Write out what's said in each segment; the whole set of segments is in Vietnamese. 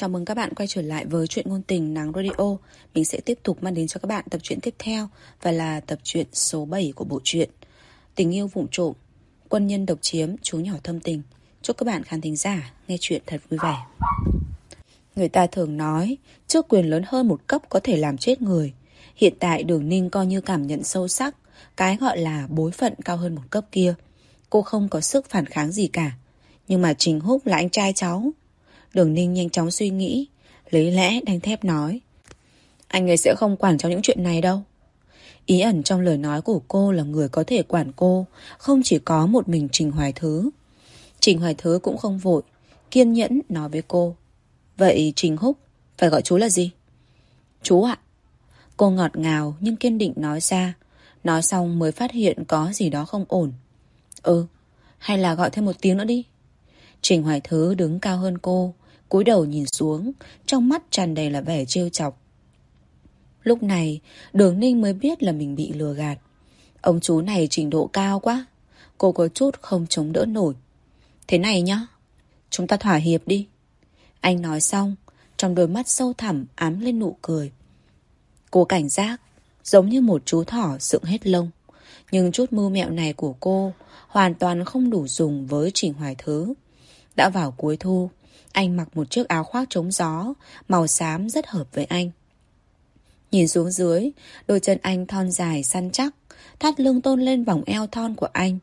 Chào mừng các bạn quay trở lại với chuyện ngôn tình Nắng Radio. Mình sẽ tiếp tục mang đến cho các bạn tập truyện tiếp theo và là tập truyện số 7 của bộ truyện Tình yêu vụng trộm, quân nhân độc chiếm, chú nhỏ thâm tình. Chúc các bạn khán thính giả nghe chuyện thật vui vẻ. Người ta thường nói, trước quyền lớn hơn một cấp có thể làm chết người. Hiện tại Đường Ninh coi như cảm nhận sâu sắc, cái gọi là bối phận cao hơn một cấp kia. Cô không có sức phản kháng gì cả. Nhưng mà Trình Húc là anh trai cháu. Đường Ninh nhanh chóng suy nghĩ, lấy lẽ đanh thép nói. Anh ấy sẽ không quản trong những chuyện này đâu. Ý ẩn trong lời nói của cô là người có thể quản cô, không chỉ có một mình Trình Hoài Thứ. Trình Hoài Thứ cũng không vội, kiên nhẫn nói với cô. Vậy Trình Húc, phải gọi chú là gì? Chú ạ. Cô ngọt ngào nhưng kiên định nói ra. Nói xong mới phát hiện có gì đó không ổn. Ừ, hay là gọi thêm một tiếng nữa đi. Trình Hoài Thứ đứng cao hơn cô, cúi đầu nhìn xuống, trong mắt tràn đầy là vẻ trêu chọc. Lúc này, đường ninh mới biết là mình bị lừa gạt. Ông chú này trình độ cao quá, cô có chút không chống đỡ nổi. Thế này nhá, chúng ta thỏa hiệp đi. Anh nói xong, trong đôi mắt sâu thẳm ám lên nụ cười. Cô cảnh giác, giống như một chú thỏ sượng hết lông. Nhưng chút mưu mẹo này của cô hoàn toàn không đủ dùng với Trình Hoài Thứ. Đã vào cuối thu, anh mặc một chiếc áo khoác chống gió, màu xám rất hợp với anh. Nhìn xuống dưới, đôi chân anh thon dài săn chắc, thắt lưng tôn lên vòng eo thon của anh.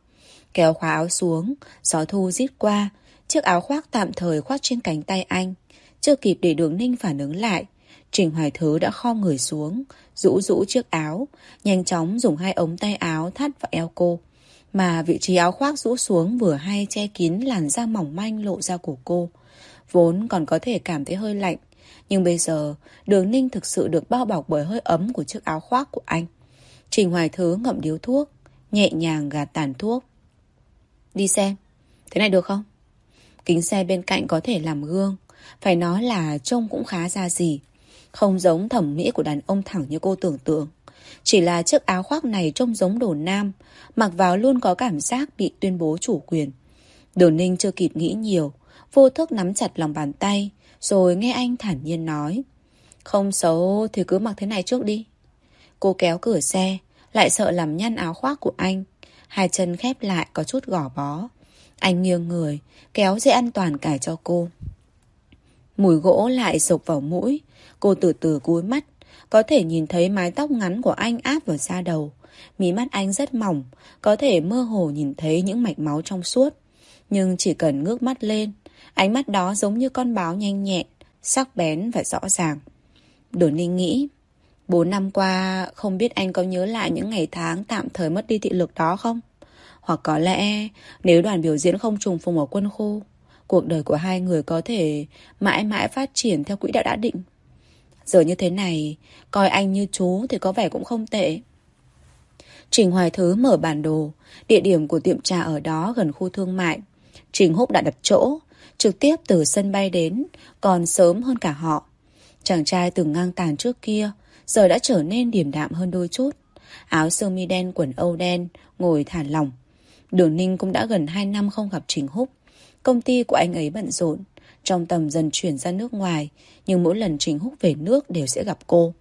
Kéo khóa áo xuống, gió thu rít qua, chiếc áo khoác tạm thời khoác trên cánh tay anh. Chưa kịp để đường ninh phản ứng lại, Trình Hoài Thứ đã kho người xuống, rũ rũ chiếc áo, nhanh chóng dùng hai ống tay áo thắt vào eo cô. Mà vị trí áo khoác rũ xuống vừa hay che kín làn da mỏng manh lộ ra của cô. Vốn còn có thể cảm thấy hơi lạnh. Nhưng bây giờ, đường ninh thực sự được bao bọc bởi hơi ấm của chiếc áo khoác của anh. Trình Hoài Thứ ngậm điếu thuốc, nhẹ nhàng gạt tàn thuốc. Đi xem, thế này được không? Kính xe bên cạnh có thể làm gương. Phải nói là trông cũng khá ra gì. Không giống thẩm mỹ của đàn ông thẳng như cô tưởng tượng. Chỉ là chiếc áo khoác này trông giống đồ nam, mặc vào luôn có cảm giác bị tuyên bố chủ quyền. Đồ ninh chưa kịp nghĩ nhiều, vô thức nắm chặt lòng bàn tay, rồi nghe anh thản nhiên nói. Không xấu thì cứ mặc thế này trước đi. Cô kéo cửa xe, lại sợ làm nhăn áo khoác của anh. Hai chân khép lại có chút gỏ bó. Anh nghiêng người, kéo dây an toàn cài cho cô. Mùi gỗ lại sộc vào mũi. Cô từ từ cúi mắt, có thể nhìn thấy mái tóc ngắn của anh áp vào da đầu. Mí mắt anh rất mỏng, có thể mơ hồ nhìn thấy những mạch máu trong suốt. Nhưng chỉ cần ngước mắt lên, ánh mắt đó giống như con báo nhanh nhẹn, sắc bén và rõ ràng. Đồ Ninh nghĩ, bốn năm qua không biết anh có nhớ lại những ngày tháng tạm thời mất đi thị lực đó không? Hoặc có lẽ nếu đoàn biểu diễn không trùng phùng ở quân khu, cuộc đời của hai người có thể mãi mãi phát triển theo quỹ đạo đã định. Giờ như thế này, coi anh như chú thì có vẻ cũng không tệ. Trình Hoài Thứ mở bản đồ, địa điểm của tiệm trà ở đó gần khu thương mại. Trình Húc đã đặt chỗ, trực tiếp từ sân bay đến, còn sớm hơn cả họ. Chàng trai từng ngang tàn trước kia, giờ đã trở nên điềm đạm hơn đôi chút. Áo sơ mi đen quần âu đen, ngồi thả lỏng. Đường Ninh cũng đã gần 2 năm không gặp Trình Húc. Công ty của anh ấy bận rộn, trong tầm dần chuyển ra nước ngoài, nhưng mỗi lần Trình Húc về nước đều sẽ gặp cô.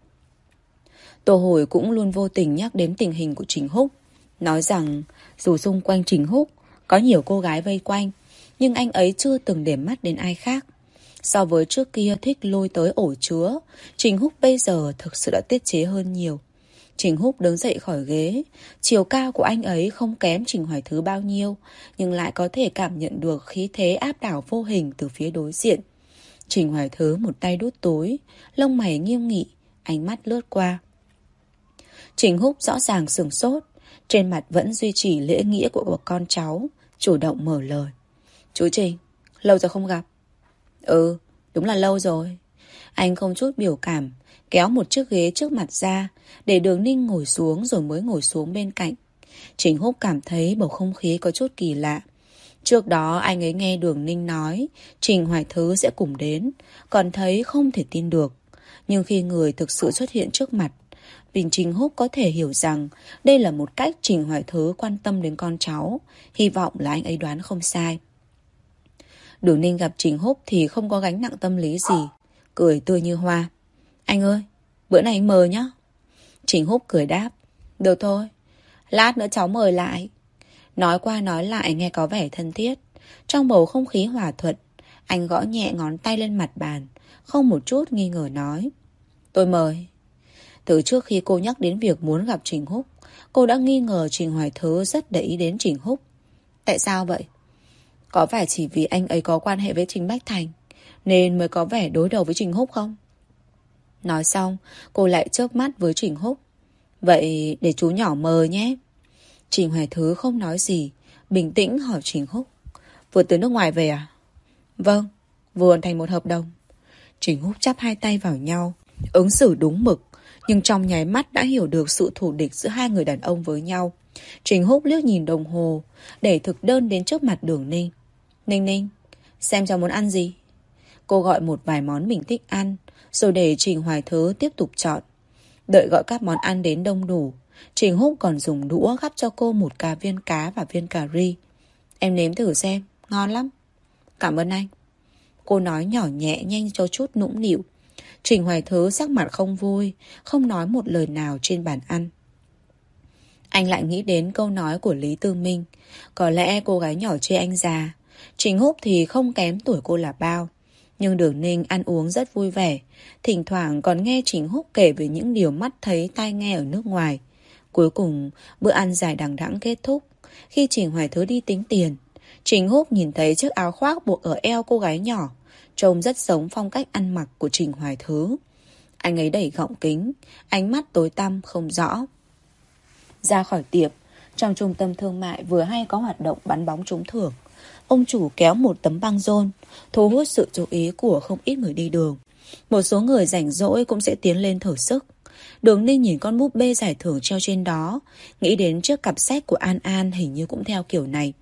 Tô Hồi cũng luôn vô tình nhắc đến tình hình của Trình Húc, nói rằng dù xung quanh Trình Húc có nhiều cô gái vây quanh, nhưng anh ấy chưa từng để mắt đến ai khác. So với trước kia thích lôi tới ổ chứa, Trình Húc bây giờ thực sự đã tiết chế hơn nhiều. Trình Húc đứng dậy khỏi ghế, chiều cao của anh ấy không kém Trình Hoài Thứ bao nhiêu, nhưng lại có thể cảm nhận được khí thế áp đảo vô hình từ phía đối diện. Trình Hoài Thứ một tay đút túi lông mày nghiêm nghị, ánh mắt lướt qua. Trình Húc rõ ràng sừng sốt, trên mặt vẫn duy trì lễ nghĩa của con cháu, chủ động mở lời. Chú Trình, lâu rồi không gặp. Ừ, đúng là lâu rồi. Anh không chút biểu cảm, kéo một chiếc ghế trước mặt ra, để đường ninh ngồi xuống rồi mới ngồi xuống bên cạnh. Trình Húc cảm thấy bầu không khí có chút kỳ lạ. Trước đó anh ấy nghe đường ninh nói Trình Hoài Thứ sẽ cùng đến, còn thấy không thể tin được. Nhưng khi người thực sự xuất hiện trước mặt, Bình Trình Húc có thể hiểu rằng đây là một cách Trình Hoài Thứ quan tâm đến con cháu. Hy vọng là anh ấy đoán không sai. Đường Ninh gặp Trình Húc thì không có gánh nặng tâm lý gì. cười tươi như hoa. Anh ơi, bữa nay anh mời nhá. Trình Húc cười đáp. Được thôi, lát nữa cháu mời lại. Nói qua nói lại nghe có vẻ thân thiết. Trong bầu không khí hòa thuận, anh gõ nhẹ ngón tay lên mặt bàn, không một chút nghi ngờ nói. Tôi mời. Từ trước khi cô nhắc đến việc muốn gặp Trình Húc, cô đã nghi ngờ Trình Hoài Thứ rất để ý đến Trình Húc. Tại sao vậy? Có phải chỉ vì anh ấy có quan hệ với Trình Bách Thành nên mới có vẻ đối đầu với Trình Húc không? Nói xong, cô lại chớp mắt với Trình Húc. Vậy để chú nhỏ mời nhé. Trình Hoài Thứ không nói gì, bình tĩnh hỏi Trình Húc. Vừa từ nước ngoài về à? Vâng, vừa hoàn thành một hợp đồng. Trình Húc chắp hai tay vào nhau, ứng xử đúng mực, nhưng trong nháy mắt đã hiểu được sự thù địch giữa hai người đàn ông với nhau. Trình Húc liếc nhìn đồng hồ, để thực đơn đến trước mặt đường Ninh. Ninh Ninh, xem cho muốn ăn gì? Cô gọi một vài món mình thích ăn, rồi để Trình Hoài Thứ tiếp tục chọn. Đợi gọi các món ăn đến đông đủ, Trình Húc còn dùng đũa gắp cho cô một cà viên cá và viên cà ri. Em nếm thử xem, ngon lắm. Cảm ơn anh. Cô nói nhỏ nhẹ nhanh cho chút nũng nịu. Trình Hoài Thứ sắc mặt không vui, không nói một lời nào trên bàn ăn. Anh lại nghĩ đến câu nói của Lý Tư Minh. Có lẽ cô gái nhỏ chê anh già. Trình Húc thì không kém tuổi cô là bao. Nhưng Đường Ninh ăn uống rất vui vẻ. Thỉnh thoảng còn nghe Trình Húc kể về những điều mắt thấy tai nghe ở nước ngoài. Cuối cùng, bữa ăn dài đằng đẵng kết thúc. Khi Trình Hoài Thứ đi tính tiền, Trình Húc nhìn thấy chiếc áo khoác buộc ở eo cô gái nhỏ, trông rất giống phong cách ăn mặc của Trình Hoài Thứ. Anh ấy đẩy gọng kính, ánh mắt tối tăm không rõ. Ra khỏi tiệm, trong trung tâm thương mại vừa hay có hoạt động bắn bóng trúng thưởng. Ông chủ kéo một tấm băng rôn, thu hút sự chú ý của không ít người đi đường. Một số người rảnh rỗi cũng sẽ tiến lên thử sức. Đường Ninh nhìn con búp bê giải thưởng treo trên đó, nghĩ đến chiếc cặp sách của An An hình như cũng theo kiểu này.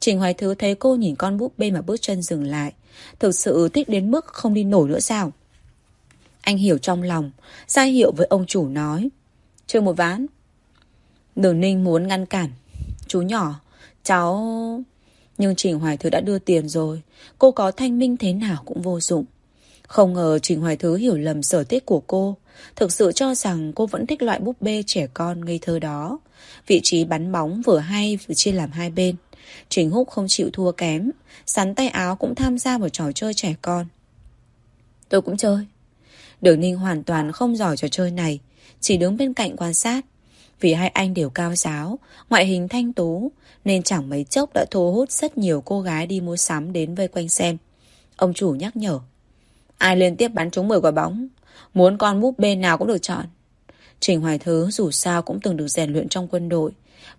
Trình Hoài Thứ thấy cô nhìn con búp bê mà bước chân dừng lại. Thực sự thích đến mức không đi nổi nữa sao? Anh hiểu trong lòng, ra hiệu với ông chủ nói. Chơi một ván. Đường Ninh muốn ngăn cản. Chú nhỏ, cháu... Nhưng Trình Hoài Thứ đã đưa tiền rồi. Cô có thanh minh thế nào cũng vô dụng. Không ngờ Trình Hoài Thứ hiểu lầm sở thích của cô. Thực sự cho rằng cô vẫn thích loại búp bê trẻ con ngây thơ đó. Vị trí bắn bóng vừa hay vừa chia làm hai bên. Trình Húc không chịu thua kém. Sắn tay áo cũng tham gia vào trò chơi trẻ con. Tôi cũng chơi. Đường Ninh hoàn toàn không giỏi trò chơi này. Chỉ đứng bên cạnh quan sát. Vì hai anh đều cao giáo, ngoại hình thanh tú, nên chẳng mấy chốc đã thu hút rất nhiều cô gái đi mua sắm đến vây quanh xem. Ông chủ nhắc nhở. Ai liên tiếp bắn trúng 10 quả bóng, muốn con búp bê nào cũng được chọn. Trình Hoài Thứ dù sao cũng từng được rèn luyện trong quân đội.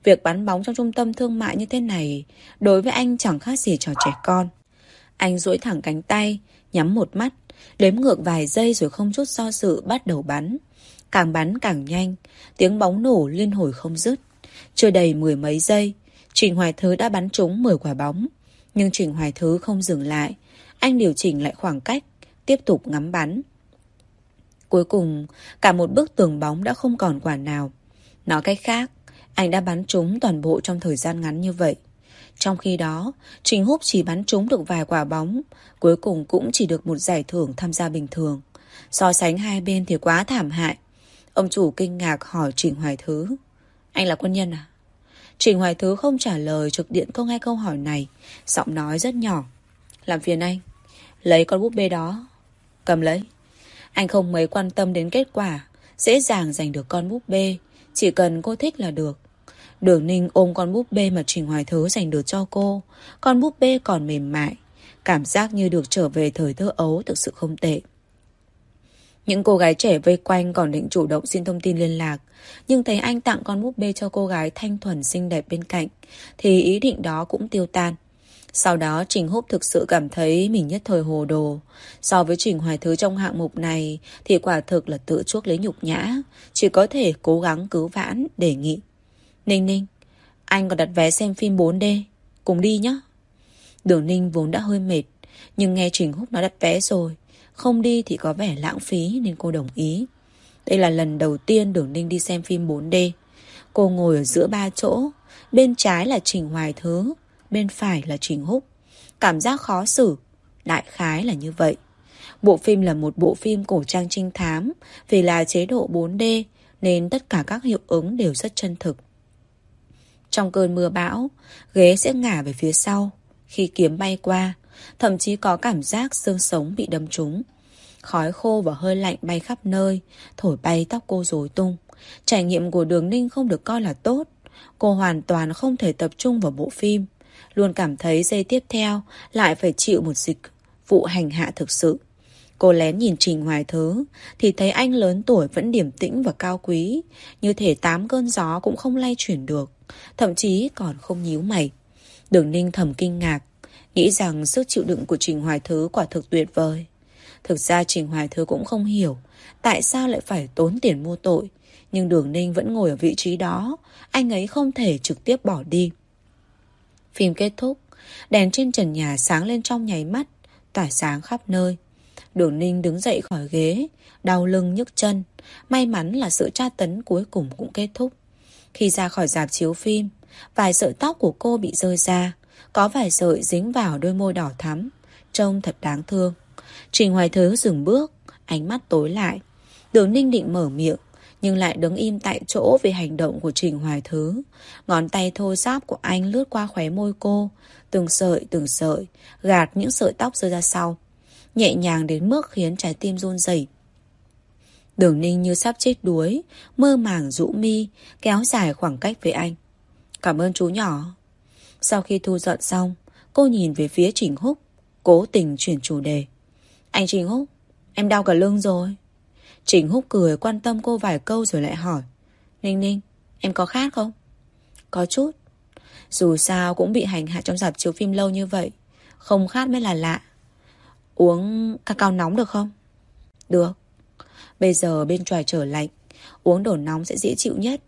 Việc bắn bóng trong trung tâm thương mại như thế này đối với anh chẳng khác gì trò trẻ con. Anh duỗi thẳng cánh tay, nhắm một mắt, đếm ngược vài giây rồi không chút do dự bắt đầu bắn. Càng bắn càng nhanh, tiếng bóng nổ liên hồi không dứt. Chưa đầy mười mấy giây, Trình Hoài Thứ đã bắn trúng 10 quả bóng. Nhưng Trình Hoài Thứ không dừng lại. Anh điều chỉnh lại khoảng cách, tiếp tục ngắm bắn. Cuối cùng, cả một bức tường bóng đã không còn quả nào. Nói cách khác, anh đã bắn trúng toàn bộ trong thời gian ngắn như vậy. Trong khi đó, Trình Húc chỉ bắn trúng được vài quả bóng, cuối cùng cũng chỉ được một giải thưởng tham gia bình thường. So sánh hai bên thì quá thảm hại. Ông chủ kinh ngạc hỏi Trình Hoài Thứ. Anh là quân nhân à? Trình Hoài Thứ không trả lời trực điện câu ngay câu hỏi này, giọng nói rất nhỏ. Làm phiền anh, lấy con búp bê đó. Cầm lấy. Anh không mấy quan tâm đến kết quả, dễ dàng giành được con búp bê, chỉ cần cô thích là được. Đường Ninh ôm con búp bê mà Trình Hoài Thớ dành được cho cô. Con búp bê còn mềm mại. Cảm giác như được trở về thời thơ ấu thực sự không tệ. Những cô gái trẻ vây quanh còn định chủ động xin thông tin liên lạc. Nhưng thấy anh tặng con búp bê cho cô gái thanh thuần xinh đẹp bên cạnh. Thì ý định đó cũng tiêu tan. Sau đó Trình Húc thực sự cảm thấy mình nhất thời hồ đồ. So với Trình Hoài Thứ trong hạng mục này thì quả thực là tự chuốc lấy nhục nhã. Chỉ có thể cố gắng cứu vãn, đề nghị. Ninh Ninh, anh còn đặt vé xem phim 4D. Cùng đi nhé. Đường Ninh vốn đã hơi mệt. Nhưng nghe Trình Húc nói đặt vé rồi. Không đi thì có vẻ lãng phí nên cô đồng ý. Đây là lần đầu tiên Đường Ninh đi xem phim 4D. Cô ngồi ở giữa ba chỗ. Bên trái là Trình Hoài Thứ bên phải là Trình Húc. Cảm giác khó xử, đại khái là như vậy. Bộ phim là một bộ phim cổ trang trinh thám Vì là chế độ 4D Nên tất cả các hiệu ứng đều rất chân thực trong cơn mưa bão, Ghế sẽ ngả về phía sau. Khi kiếm bay qua, Thậm chí có cảm giác xương sống bị đâm trúng. Khói khô và hơi lạnh bay khắp nơi, Thổi bay tóc cô rối tung. Trải nghiệm của Đường Ninh không được coi là tốt. Cô hoàn toàn không thể tập trung vào bộ phim. Luôn cảm thấy giây tiếp theo Lại phải chịu một dịch vụ hành hạ thực sự. Cô lén nhìn Trình Hoài Thứ, Thì thấy anh lớn tuổi vẫn điểm tĩnh và cao quý. Như thể tám cơn gió cũng không lay chuyển được. Thậm chí còn không nhíu mày. Đường Ninh thầm kinh ngạc, Nghĩ rằng sức chịu đựng của Trình Hoài Thứ quả thực tuyệt vời. Thực ra Trình Hoài Thứ cũng không hiểu Tại sao lại phải tốn tiền mua tội, Nhưng Đường Ninh vẫn ngồi ở vị trí đó, Anh ấy không thể trực tiếp bỏ đi. Phim kết thúc, Đèn trên trần nhà sáng lên trong nháy mắt, Tỏa sáng khắp nơi. Đường Ninh đứng dậy khỏi ghế, Đau lưng nhức chân, May mắn là sự tra tấn cuối cùng cũng kết thúc. Khi ra khỏi dạp chiếu phim Vài sợi tóc của cô bị rơi ra Có vài sợi dính vào đôi môi đỏ thắm Trông thật đáng thương Trình Hoài Thứ dừng bước Ánh mắt tối lại Đường Ninh định mở miệng nhưng lại đứng im tại chỗ vì hành động của Trình Hoài Thứ. Ngón tay thô giáp của anh lướt qua khóe môi cô, từng sợi từng sợi, gạt những sợi tóc rơi ra sau. Nhẹ nhàng đến mức khiến trái tim run rẩy. Đường ninh như sắp chết đuối, mơ màng rũ mi, kéo dài khoảng cách với anh. Cảm ơn chú nhỏ. Sau khi thu dọn xong, cô nhìn về phía Trình Húc, cố tình chuyển chủ đề. Anh Trình Húc, em đau cả lưng rồi. Trình Húc cười quan tâm cô vài câu rồi lại hỏi. Ninh Ninh, em có khát không? Có chút. Dù sao cũng bị hành hạ trong dạp chiếu phim lâu như vậy. Không khát mới là lạ. Uống cacao nóng được không? Được. Bây giờ bên tròi trở lạnh, uống đồ nóng sẽ dễ chịu nhất.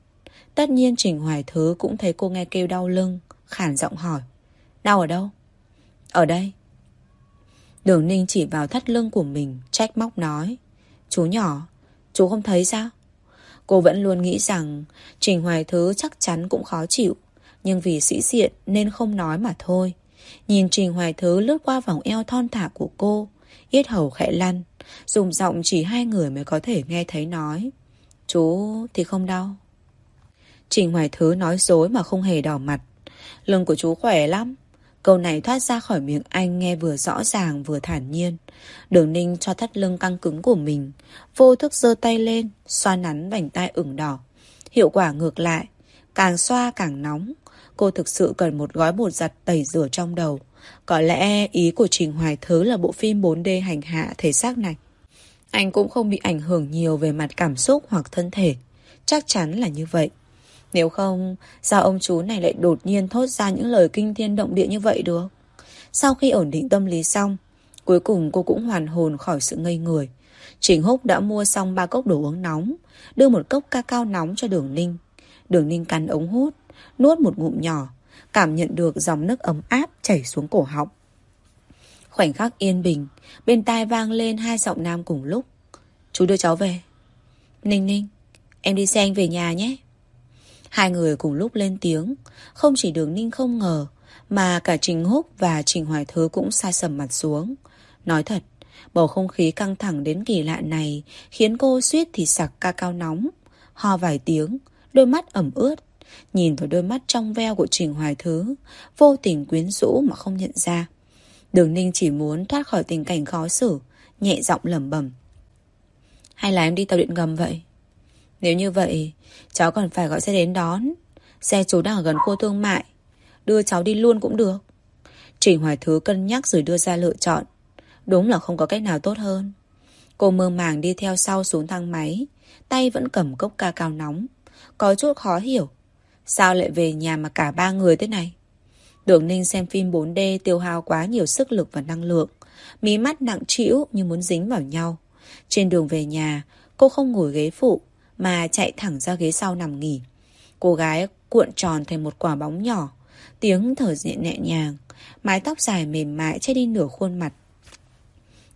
Tất nhiên Trình Hoài Thứ cũng thấy cô nghe kêu đau lưng, khản giọng hỏi. Đau ở đâu? Ở đây. Đường Ninh chỉ vào thắt lưng của mình, trách móc nói. Chú nhỏ, chú không thấy sao? Cô vẫn luôn nghĩ rằng Trình Hoài Thứ chắc chắn cũng khó chịu, nhưng vì sĩ diện nên không nói mà thôi. Nhìn Trình Hoài Thứ lướt qua vòng eo thon thả của cô, yết hầu khẽ lăn, dùng giọng chỉ hai người mới có thể nghe thấy nói. Chú thì không đau. Trình Hoài Thứ nói dối mà không hề đỏ mặt. Lưng của chú khỏe lắm. Câu này thoát ra khỏi miệng anh nghe vừa rõ ràng vừa thản nhiên. Đường ninh cho thắt lưng căng cứng của mình. Vô thức giơ tay lên, xoa nắn vành tay ửng đỏ. Hiệu quả ngược lại. Càng xoa càng nóng. Cô thực sự cần một gói bột giặt tẩy rửa trong đầu. Có lẽ ý của Trình Hoài Thứ là bộ phim 4D hành hạ thể xác này. Anh cũng không bị ảnh hưởng nhiều về mặt cảm xúc hoặc thân thể. Chắc chắn là như vậy. Nếu không, sao ông chú này lại đột nhiên thốt ra những lời kinh thiên động địa như vậy được? Sau khi ổn định tâm lý xong, cuối cùng cô cũng hoàn hồn khỏi sự ngây người. Trình Húc đã mua xong ba cốc đồ uống nóng, đưa một cốc ca cao nóng cho Đường Ninh. Đường Ninh cắn ống hút, nuốt một ngụm nhỏ, cảm nhận được dòng nước ấm áp chảy xuống cổ họng. Khoảnh khắc yên bình, bên tai vang lên hai giọng nam cùng lúc. Chú đưa cháu về. Ninh Ninh, em đi xe anh về nhà nhé. Hai người cùng lúc lên tiếng Không chỉ đường ninh không ngờ Mà cả Trình Húc và Trình Hoài Thứ cũng sai sầm mặt xuống Nói thật Bầu không khí căng thẳng đến kỳ lạ này Khiến cô suýt thì sặc ca cao nóng Ho vài tiếng Đôi mắt ẩm ướt Nhìn vào đôi mắt trong veo của Trình Hoài Thứ Vô tình quyến rũ mà không nhận ra Đường Ninh chỉ muốn thoát khỏi tình cảnh khó xử Nhẹ giọng lẩm bẩm Hay là em đi tàu điện ngầm vậy nếu như vậy, cháu còn phải gọi xe đến đón. Xe chú đang ở gần khu thương mại. Đưa cháu đi luôn cũng được. Trình Hoài Thứ cân nhắc rồi đưa ra lựa chọn. Đúng là không có cách nào tốt hơn. Cô mơ màng đi theo sau xuống thang máy. Tay vẫn cầm cốc ca cao nóng. Có chút khó hiểu. Sao lại về nhà mà cả ba người thế này? Đường Ninh xem phim 4D tiêu hao quá nhiều sức lực và năng lượng. Mí mắt nặng trĩu như muốn dính vào nhau. Trên đường về nhà, cô không ngồi ghế phụ mà chạy thẳng ra ghế sau nằm nghỉ. Cô gái cuộn tròn thành một quả bóng nhỏ, tiếng thở diện nhẹ nhàng, mái tóc dài mềm mại che đi nửa khuôn mặt.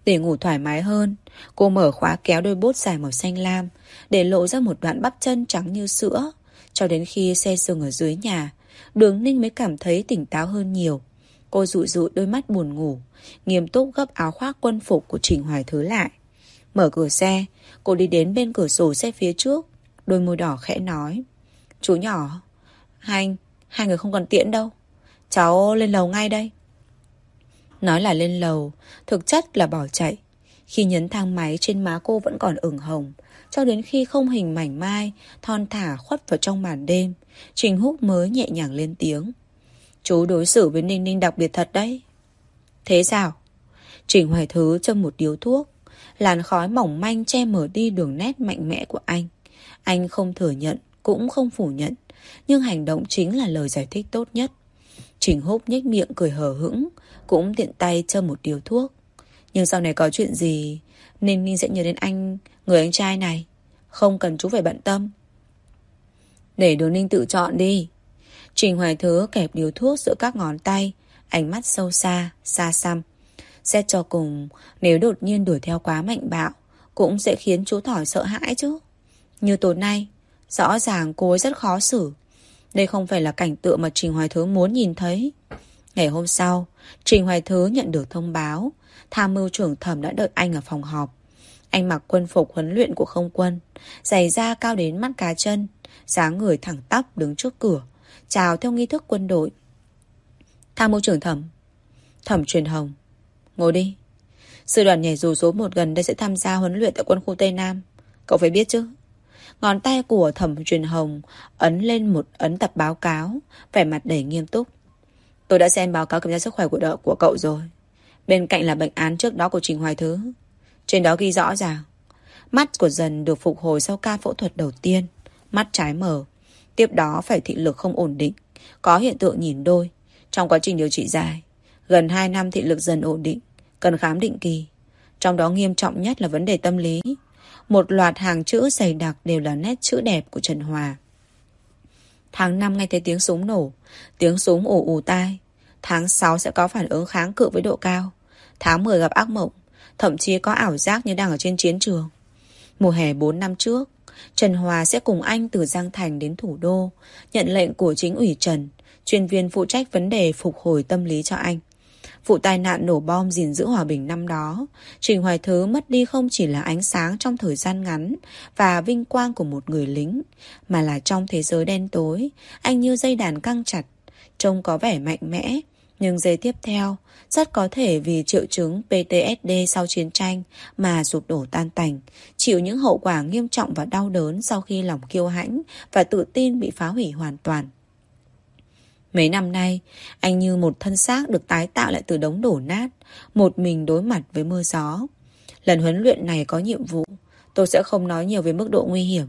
Để ngủ thoải mái hơn, cô mở khóa kéo đôi bốt dài màu xanh lam, để lộ ra một đoạn bắp chân trắng như sữa. Cho đến khi xe dừng ở dưới nhà, đường ninh mới cảm thấy tỉnh táo hơn nhiều. Cô dụi dụi đôi mắt buồn ngủ, nghiêm túc gấp áo khoác quân phục của Trình Hoài Thứ lại. Mở cửa xe, cô đi đến bên cửa sổ xe phía trước, đôi môi đỏ khẽ nói. Chú nhỏ, hai, hai người không còn tiễn đâu. Cháu lên lầu ngay đây. Nói là lên lầu, thực chất là bỏ chạy. Khi nhấn thang máy trên má cô vẫn còn ửng hồng, cho đến khi không hình mảnh mai, thon thả khuất vào trong màn đêm, Trình Húc mới nhẹ nhàng lên tiếng. Chú đối xử với Ninh Ninh đặc biệt thật đấy. Thế sao? Trình Hoài Thứ châm một điếu thuốc, làn khói mỏng manh che mở đi đường nét mạnh mẽ của anh. Anh không thừa nhận, cũng không phủ nhận, nhưng hành động chính là lời giải thích tốt nhất. Trình Húc nhếch miệng cười hờ hững, cũng tiện tay châm một điếu thuốc. Nhưng sau này có chuyện gì, Ninh Ninh sẽ nhớ đến anh, người anh trai này. Không cần chú phải bận tâm. Để đồ Ninh tự chọn đi. Trình Hoài Thứ kẹp điếu thuốc giữa các ngón tay, ánh mắt sâu xa, xa xăm. Xét cho cùng, nếu đột nhiên đuổi theo quá mạnh bạo, cũng sẽ khiến chú Thỏi sợ hãi chứ. Như tối nay, rõ ràng cô ấy rất khó xử. Đây không phải là cảnh tượng mà Trình Hoài Thứ muốn nhìn thấy. Ngày hôm sau, Trình Hoài Thứ nhận được thông báo, tham mưu trưởng thẩm đã đợi anh ở phòng họp. Anh mặc quân phục huấn luyện của không quân, giày da cao đến mắt cá chân, dáng người thẳng tắp đứng trước cửa, chào theo nghi thức quân đội. Tham mưu trưởng thẩm, thẩm truyền hồng, ngồi đi. Sư đoàn nhảy dù số một gần đây sẽ tham gia huấn luyện tại quân khu Tây Nam. Cậu phải biết chứ. Ngón tay của thẩm truyền hồng ấn lên một ấn tập báo cáo, vẻ mặt đầy nghiêm túc. Tôi đã xem báo cáo kiểm tra sức khỏe của đợ của cậu rồi. Bên cạnh là bệnh án trước đó của Trình Hoài Thứ. Trên đó ghi rõ ràng. Mắt của dần được phục hồi sau ca phẫu thuật đầu tiên. Mắt trái mở. Tiếp đó phải thị lực không ổn định. Có hiện tượng nhìn đôi. Trong quá trình điều trị dài. Gần 2 năm thị lực dần ổn định. Cần khám định kỳ. Trong đó nghiêm trọng nhất là vấn đề tâm lý. Một loạt hàng chữ dày đặc đều là nét chữ đẹp của Trần Hòa. Tháng 5 nghe thấy tiếng súng nổ. Tiếng súng ủ ủ tai. Tháng 6 sẽ có phản ứng kháng cự với độ cao. Tháng 10 gặp ác mộng. Thậm chí có ảo giác như đang ở trên chiến trường. Mùa hè 4 năm trước, Trần Hòa sẽ cùng anh từ Giang Thành đến thủ đô, nhận lệnh của chính ủy Trần, chuyên viên phụ trách vấn đề phục hồi tâm lý cho anh. Vụ tai nạn nổ bom gìn giữ hòa bình năm đó, Trình Hoài Thứ mất đi không chỉ là ánh sáng trong thời gian ngắn và vinh quang của một người lính, mà là trong thế giới đen tối, anh như dây đàn căng chặt, trông có vẻ mạnh mẽ, nhưng giây tiếp theo, rất có thể vì triệu chứng PTSD sau chiến tranh mà sụp đổ tan tành, chịu những hậu quả nghiêm trọng và đau đớn sau khi lòng kiêu hãnh và tự tin bị phá hủy hoàn toàn. Mấy năm nay, anh như một thân xác được tái tạo lại từ đống đổ nát, một mình đối mặt với mưa gió. Lần huấn luyện này có nhiệm vụ, tôi sẽ không nói nhiều về mức độ nguy hiểm.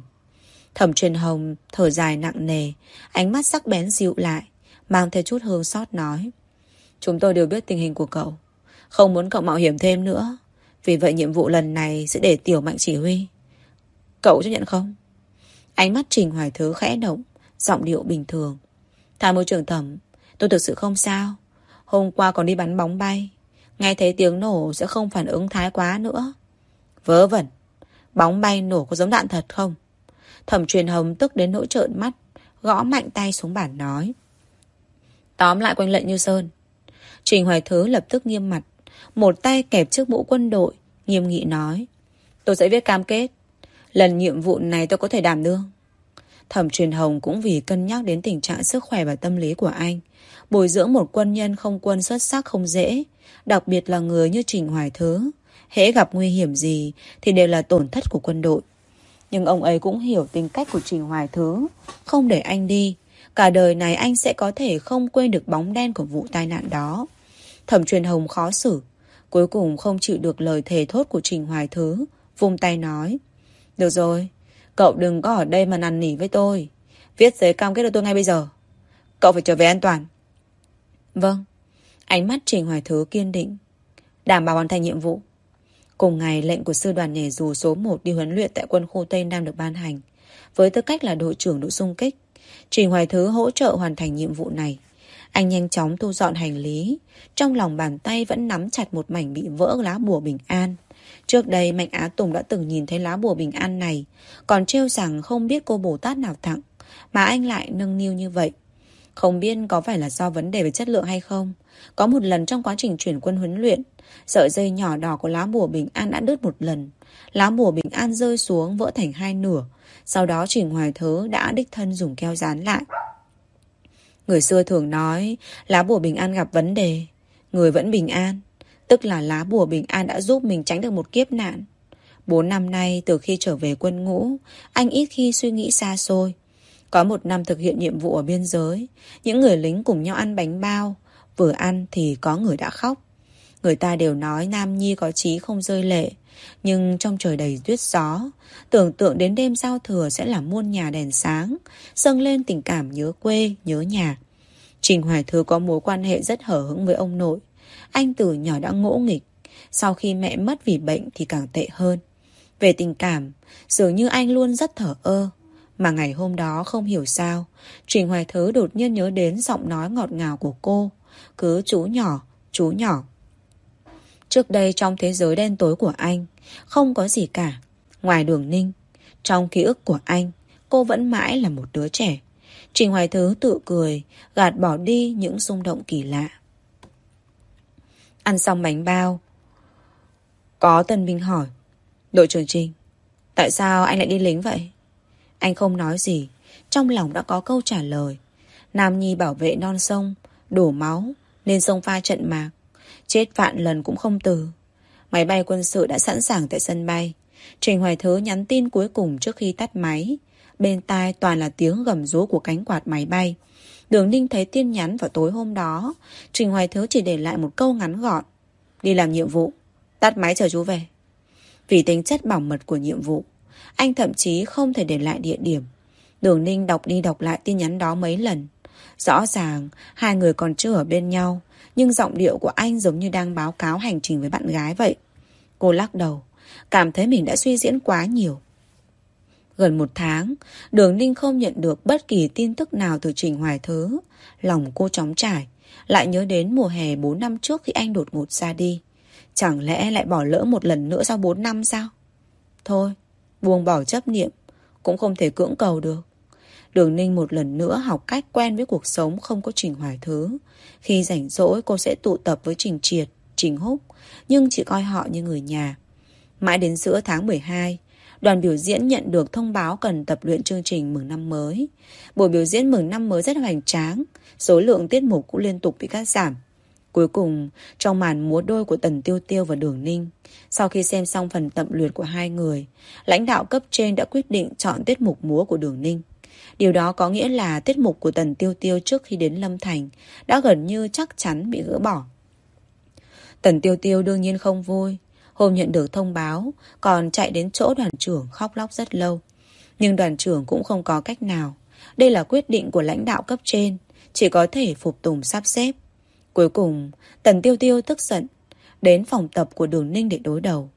Thẩm truyền hồng thở dài nặng nề, ánh mắt sắc bén dịu lại, mang theo chút hương xót nói. Chúng tôi đều biết tình hình của cậu, không muốn cậu mạo hiểm thêm nữa. Vì vậy nhiệm vụ lần này sẽ để Tiểu Mạnh chỉ huy. Cậu chấp nhận không? Ánh mắt Trình Hoài Thứ khẽ động, giọng điệu bình thường. Tham mưu trưởng thẩm, tôi thực sự không sao. Hôm qua còn đi bắn bóng bay. Nghe thấy tiếng nổ sẽ không phản ứng thái quá nữa. Vớ vẩn, bóng bay nổ có giống đạn thật không? Thẩm truyền hồng tức đến nỗi trợn mắt, gõ mạnh tay xuống bản nói. Tóm lại quanh lệnh như sơn. Trình Hoài Thứ lập tức nghiêm mặt, một tay kẹp trước mũ quân đội, nghiêm nghị nói. Tôi sẽ viết cam kết. Lần nhiệm vụ này tôi có thể đảm đương. Thẩm truyền hồng cũng vì cân nhắc đến tình trạng sức khỏe và tâm lý của anh. Bồi dưỡng một quân nhân không quân xuất sắc không dễ, đặc biệt là người như Trình Hoài Thứ. Hễ gặp nguy hiểm gì thì đều là tổn thất của quân đội. Nhưng ông ấy cũng hiểu tính cách của Trình Hoài Thứ, không để anh đi. Cả đời này anh sẽ có thể không quên được bóng đen của vụ tai nạn đó. Thẩm truyền hồng khó xử, cuối cùng không chịu được lời thề thốt của Trình Hoài Thứ, vung tay nói. Được rồi, Cậu đừng có ở đây mà năn nỉ với tôi. Viết giấy cam kết cho tôi ngay bây giờ. Cậu phải trở về an toàn. Vâng. Ánh mắt Trình Hoài Thứ kiên định. Đảm bảo hoàn thành nhiệm vụ. Cùng ngày, lệnh của sư đoàn nhảy dù số 1 đi huấn luyện tại quân khu Tây Nam được ban hành. Với tư cách là đội trưởng đội xung kích, Trình Hoài Thứ hỗ trợ hoàn thành nhiệm vụ này. Anh nhanh chóng thu dọn hành lý. Trong lòng bàn tay vẫn nắm chặt một mảnh bị vỡ lá bùa bình an. Trước đây Mạnh Á Tùng đã từng nhìn thấy lá bùa bình an này, còn trêu rằng không biết cô Bồ Tát nào tặng, mà anh lại nâng niu như vậy. Không biết có phải là do vấn đề về chất lượng hay không Có một lần trong quá trình chuyển quân huấn luyện Sợi dây nhỏ đỏ của lá bùa bình an đã đứt một lần Lá bùa bình an rơi xuống vỡ thành hai nửa Sau đó Trình Hoài Thớ đã đích thân dùng keo dán lại Người xưa thường nói, lá bùa bình an gặp vấn đề. Người vẫn bình an, Tức là lá bùa bình an đã giúp mình tránh được một kiếp nạn. Bốn năm nay, từ khi trở về quân ngũ, Anh ít khi suy nghĩ xa xôi. Có một năm thực hiện nhiệm vụ ở biên giới, Những người lính cùng nhau ăn bánh bao, Vừa ăn thì có người đã khóc. Người ta đều nói Nam Nhi có trí không rơi lệ. Nhưng trong trời đầy tuyết gió Tưởng tượng đến đêm giao thừa sẽ là muôn nhà đèn sáng Dâng lên tình cảm nhớ quê, nhớ nhà. Trình Hoài thứ có mối quan hệ rất hở hững với ông nội. Anh từ nhỏ đã ngỗ nghịch. Sau khi mẹ mất vì bệnh thì càng tệ hơn. Về tình cảm Dường như anh luôn rất thở ơ. Mà ngày hôm đó không hiểu sao Trình Hoài Thứ đột nhiên nhớ đến giọng nói ngọt ngào của cô. Cứ chú nhỏ, chú nhỏ. Trước đây trong thế giới đen tối của anh, Không có gì cả. Ngoài đường ninh, Trong ký ức của anh, Cô vẫn mãi là một đứa trẻ. Trình Hoài Thứ tự cười, Gạt bỏ đi những xung động kỳ lạ. Ăn xong bánh bao, Có Tân Minh hỏi, Đội trưởng Trình, Tại sao anh lại đi lính vậy? Anh không nói gì, Trong lòng đã có câu trả lời. Nam Nhi bảo vệ non sông, Đổ máu, Nên sông pha trận mạc. Chết vạn lần cũng không từ. Máy bay quân sự đã sẵn sàng tại sân bay. Trình Hoài Thứ nhắn tin cuối cùng trước khi tắt máy. Bên tai toàn là tiếng gầm rú của cánh quạt máy bay. Đường Ninh thấy tin nhắn vào tối hôm đó. Trình Hoài Thứ chỉ để lại một câu ngắn gọn. Đi làm nhiệm vụ. Tắt máy chờ chú về. Vì tính chất bảo mật của nhiệm vụ, Anh thậm chí không thể để lại địa điểm. Đường Ninh đọc đi đọc lại tin nhắn đó mấy lần. Rõ ràng, Hai người còn chưa ở bên nhau nhưng giọng điệu của anh giống như đang báo cáo hành trình với bạn gái vậy. Cô lắc đầu, cảm thấy mình đã suy diễn quá nhiều. Gần một tháng, Đường Ninh không nhận được bất kỳ tin tức nào từ Trình Hoài Thứ. Lòng cô chóng trải, lại nhớ đến mùa hè 4 năm trước khi anh đột ngột ra đi. Chẳng lẽ lại bỏ lỡ một lần nữa sau 4 năm sao? Thôi, buông bỏ chấp niệm, cũng không thể cưỡng cầu được. Đường Ninh một lần nữa học cách quen với cuộc sống không có Trình Hoài Thứ. Khi rảnh rỗi cô sẽ tụ tập với Trình Triệt, Trình Húc, nhưng chỉ coi họ như người nhà. Mãi đến giữa tháng 12, đoàn biểu diễn nhận được thông báo cần tập luyện chương trình mừng năm mới. Buổi biểu diễn mừng năm mới rất hoành tráng, số lượng tiết mục cũng liên tục bị cắt giảm. Cuối cùng, trong màn múa đôi của Tần Tiêu Tiêu và Đường Ninh, sau khi xem xong phần tập luyện của hai người, lãnh đạo cấp trên đã quyết định chọn tiết mục múa của Đường Ninh. Điều đó có nghĩa là tiết mục của Tần Tiêu Tiêu trước khi đến Lâm Thành đã gần như chắc chắn bị gỡ bỏ. Tần Tiêu Tiêu đương nhiên không vui. Hôm nhận được thông báo, còn chạy đến chỗ đoàn trưởng khóc lóc rất lâu. Nhưng đoàn trưởng cũng không có cách nào. Đây là quyết định của lãnh đạo cấp trên, chỉ có thể phục tùng sắp xếp. Cuối cùng, Tần Tiêu Tiêu tức giận, đến phòng tập của Đường Ninh để đối đầu.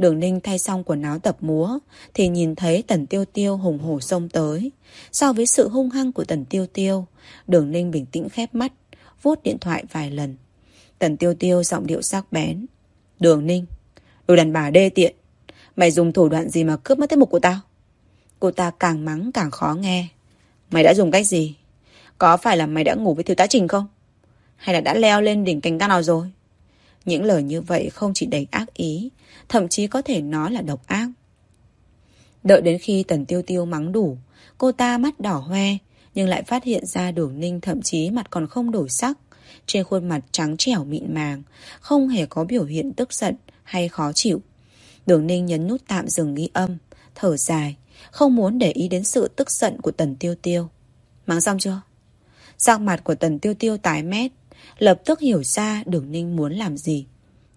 Đường Ninh thay xong quần áo tập múa Thì nhìn thấy Tần Tiêu Tiêu hùng hổ xông tới. So với sự hung hăng của Tần Tiêu Tiêu Đường Ninh bình tĩnh khép mắt vuốt điện thoại vài lần. Tần Tiêu Tiêu giọng điệu sắc bén. Đường Ninh Đồ đàn bà đê tiện Mày dùng thủ đoạn gì mà cướp mất tiết mục của tao? Cô ta càng mắng càng khó nghe. Mày đã dùng cách gì? Có phải là mày đã ngủ với thiếu tá trình không? Hay là đã leo lên đỉnh cành cao nào rồi? Những lời như vậy không chỉ đầy ác ý, thậm chí có thể nói là độc ác. Đợi đến khi Tần Tiêu Tiêu mắng đủ, cô ta mắt đỏ hoe, nhưng lại phát hiện ra đường ninh thậm chí mặt còn không đổi sắc. Trên khuôn mặt trắng trẻo mịn màng, không hề có biểu hiện tức giận hay khó chịu. Đường ninh nhấn nút tạm dừng ghi âm, thở dài, không muốn để ý đến sự tức giận của Tần Tiêu Tiêu. Mắng xong chưa? Sắc mặt của Tần Tiêu Tiêu tái mét, Lập tức hiểu ra Đường Ninh muốn làm gì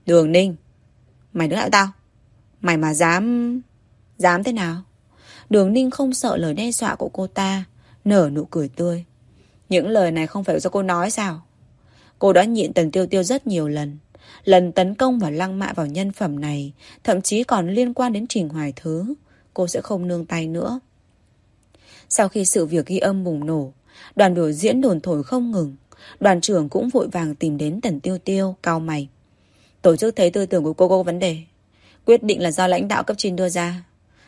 Đường Ninh Mày đứng lại tao. Mày mà dám... Dám thế nào? Đường Ninh không sợ lời đe dọa của cô ta Nở nụ cười tươi. Những lời này không phải do cô nói sao? Cô đã nhịn Tần Tiêu Tiêu rất nhiều lần. Lần tấn công và lăng mạ vào nhân phẩm này Thậm chí còn liên quan đến Trình Hoài Thứ. Cô sẽ không nương tay nữa. Sau khi sự việc ghi âm bùng nổ Đoàn biểu diễn đồn thổi không ngừng. Đoàn trưởng cũng vội vàng tìm đến Tần Tiêu Tiêu, cao mày. Tổ chức thấy tư tưởng của cô có vấn đề. Quyết định là do lãnh đạo cấp trên đưa ra.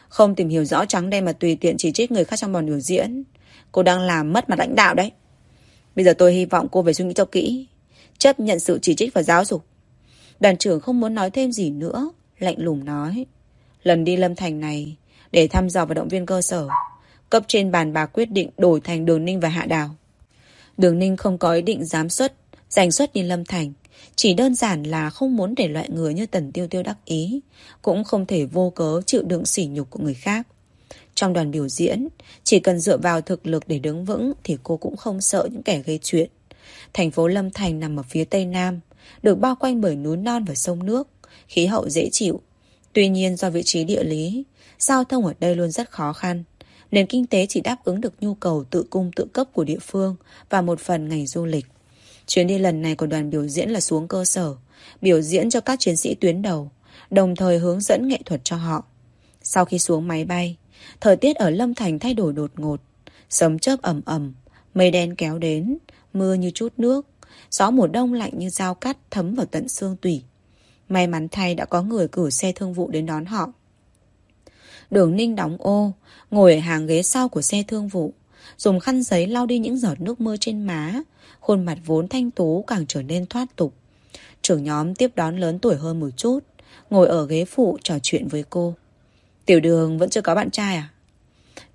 Không tìm hiểu rõ trắng đen mà tùy tiện chỉ trích người khác trong bọn biểu diễn. Cô đang làm mất mặt lãnh đạo đấy. Bây giờ tôi hy vọng cô về suy nghĩ cho kỹ. Chấp nhận sự chỉ trích và giáo dục. Đoàn trưởng không muốn nói thêm gì nữa. Lạnh lùng nói. Lần đi Lâm Thành này, để thăm dò và động viên cơ sở. Cấp trên bàn bà quyết định đổi thành Đường Ninh và Hạ Đào. Đường Ninh không có ý định giám xuất, giành xuất đi Lâm Thành. Chỉ đơn giản là không muốn để loại người như Tần Tiêu Tiêu đắc ý. Cũng không thể vô cớ chịu đựng sỉ nhục của người khác. Trong đoàn biểu diễn, chỉ cần dựa vào thực lực để đứng vững thì cô cũng không sợ những kẻ gây chuyện. Thành phố Lâm Thành nằm ở phía tây nam, được bao quanh bởi núi non và sông nước, khí hậu dễ chịu. Tuy nhiên do vị trí địa lý, giao thông ở đây luôn rất khó khăn. Nền kinh tế chỉ đáp ứng được nhu cầu tự cung tự cấp của địa phương và một phần ngành du lịch. Chuyến đi lần này của đoàn biểu diễn là xuống cơ sở, biểu diễn cho các chiến sĩ tuyến đầu, đồng thời hướng dẫn nghệ thuật cho họ. Sau khi xuống máy bay, thời tiết ở Lâm Thành thay đổi đột ngột, sấm chớp ẩm ẩm, mây đen kéo đến, mưa như chút nước, gió mùa đông lạnh như dao cắt thấm vào tận xương tủy. May mắn thay đã có người cử xe thương vụ đến đón họ. Đường Ninh đóng ô, ngồi ở hàng ghế sau của xe thương vụ, dùng khăn giấy lau đi những giọt nước mưa trên má, khuôn mặt vốn thanh tú càng trở nên thoát tục. Trưởng nhóm tiếp đón lớn tuổi hơn một chút, ngồi ở ghế phụ trò chuyện với cô. Tiểu đường vẫn chưa có bạn trai à?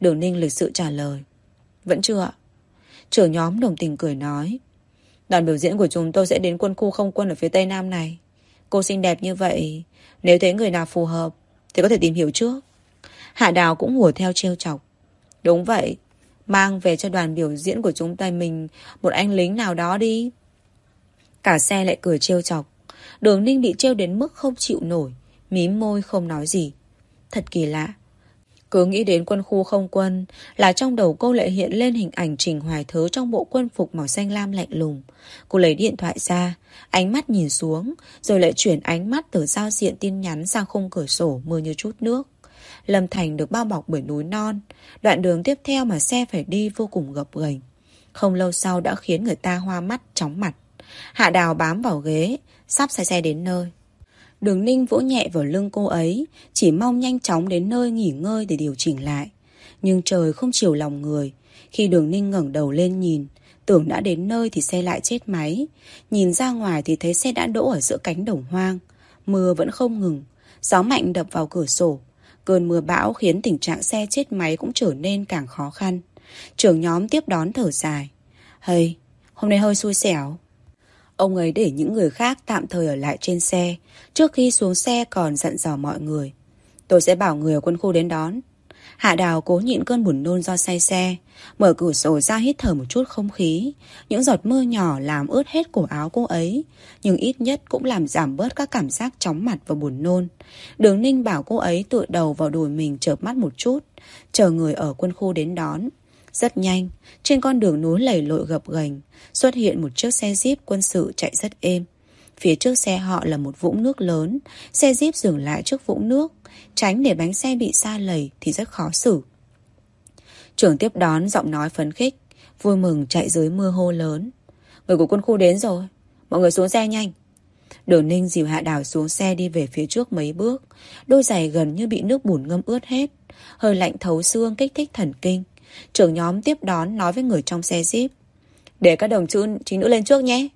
Đường Ninh lịch sự trả lời. Vẫn chưa ạ. Trưởng nhóm đồng tình cười nói. Đoàn biểu diễn của chúng tôi sẽ đến quân khu không quân ở phía tây nam này. Cô xinh đẹp như vậy, nếu thấy người nào phù hợp thì có thể tìm hiểu trước. Hạ Đào cũng hùa theo trêu chọc. Đúng vậy, mang về cho đoàn biểu diễn của chúng ta mình một anh lính nào đó đi. Cả xe lại cười trêu chọc. Đường Ninh bị trêu đến mức không chịu nổi, mím môi không nói gì. Thật kỳ lạ. Cứ nghĩ đến quân khu không quân là trong đầu cô lại hiện lên hình ảnh Trình Hoài Thứ trong bộ quân phục màu xanh lam lạnh lùng. Cô lấy điện thoại ra, ánh mắt nhìn xuống, rồi lại chuyển ánh mắt từ giao diện tin nhắn sang khung cửa sổ mưa như chút nước. Lâm Thành được bao bọc bởi núi non, đoạn đường tiếp theo mà xe phải đi vô cùng gập ghềnh. Không lâu sau đã khiến người ta hoa mắt, chóng mặt. Hạ Đào bám vào ghế, sắp xe xe đến nơi. Đường Ninh vỗ nhẹ vào lưng cô ấy, chỉ mong nhanh chóng đến nơi nghỉ ngơi để điều chỉnh lại. Nhưng trời không chiều lòng người. Khi đường Ninh ngẩng đầu lên nhìn, tưởng đã đến nơi thì xe lại chết máy. Nhìn ra ngoài thì thấy xe đã đỗ ở giữa cánh đồng hoang. Mưa vẫn không ngừng, gió mạnh đập vào cửa sổ. Cơn mưa bão khiến tình trạng xe chết máy cũng trở nên càng khó khăn. Trưởng nhóm tiếp đón thở dài. Hây, hôm nay hơi xui xẻo. Ông ấy để những người khác tạm thời ở lại trên xe. Trước khi xuống xe còn dặn dò mọi người. Tôi sẽ bảo người ở quân khu đến đón. Hạ Đào cố nhịn cơn buồn nôn do say xe. Mở cửa sổ ra hít thở một chút không khí. Những giọt mưa nhỏ làm ướt hết cổ áo cô ấy. Nhưng ít nhất cũng làm giảm bớt các cảm giác chóng mặt và buồn nôn. Đường Ninh bảo cô ấy tựa đầu vào đùi mình chợp mắt một chút. Chờ người ở quân khu đến đón. Rất nhanh, trên con đường núi lầy lội gập ghềnh xuất hiện một chiếc xe jeep quân sự chạy rất êm. Phía trước xe họ là một vũng nước lớn, xe jeep dừng lại trước vũng nước, tránh để bánh xe bị xa lầy thì rất khó xử. Trưởng tiếp đón giọng nói phấn khích, vui mừng chạy dưới mưa hô lớn. Người của quân khu đến rồi, mọi người xuống xe nhanh. Đường Ninh dìu Hạ Đào xuống xe đi về phía trước mấy bước, đôi giày gần như bị nước bùn ngâm ướt hết, hơi lạnh thấu xương kích thích thần kinh. Trưởng nhóm tiếp đón nói với người trong xe Jeep. Để các đồng chữ chính nữ lên trước nhé.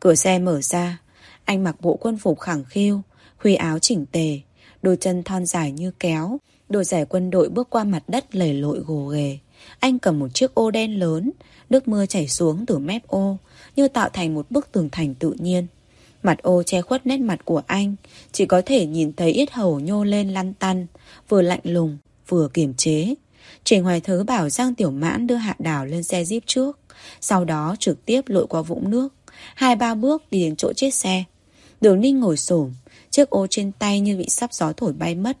Cửa xe mở ra. Anh mặc bộ quân phục khẳng khiu, huy áo chỉnh tề, đôi chân thon dài như kéo, đôi giải quân đội bước qua mặt đất lầy lội gồ ghề. Anh cầm một chiếc ô đen lớn, nước mưa chảy xuống từ mép ô, như tạo thành một bức tường thành tự nhiên. Mặt ô che khuất nét mặt của anh, chỉ có thể nhìn thấy ít hầu nhô lên lăn tăn, vừa lạnh lùng, vừa kiềm chế. Trình Hoài Thứ bảo Giang Tiểu Mãn đưa Hạ Đào lên xe jeep trước, sau đó trực tiếp lội qua vũng nước, hai ba bước đi đến chỗ chết xe. Đường Ninh ngồi xổm, chiếc ô trên tay như bị sắp gió thổi bay mất.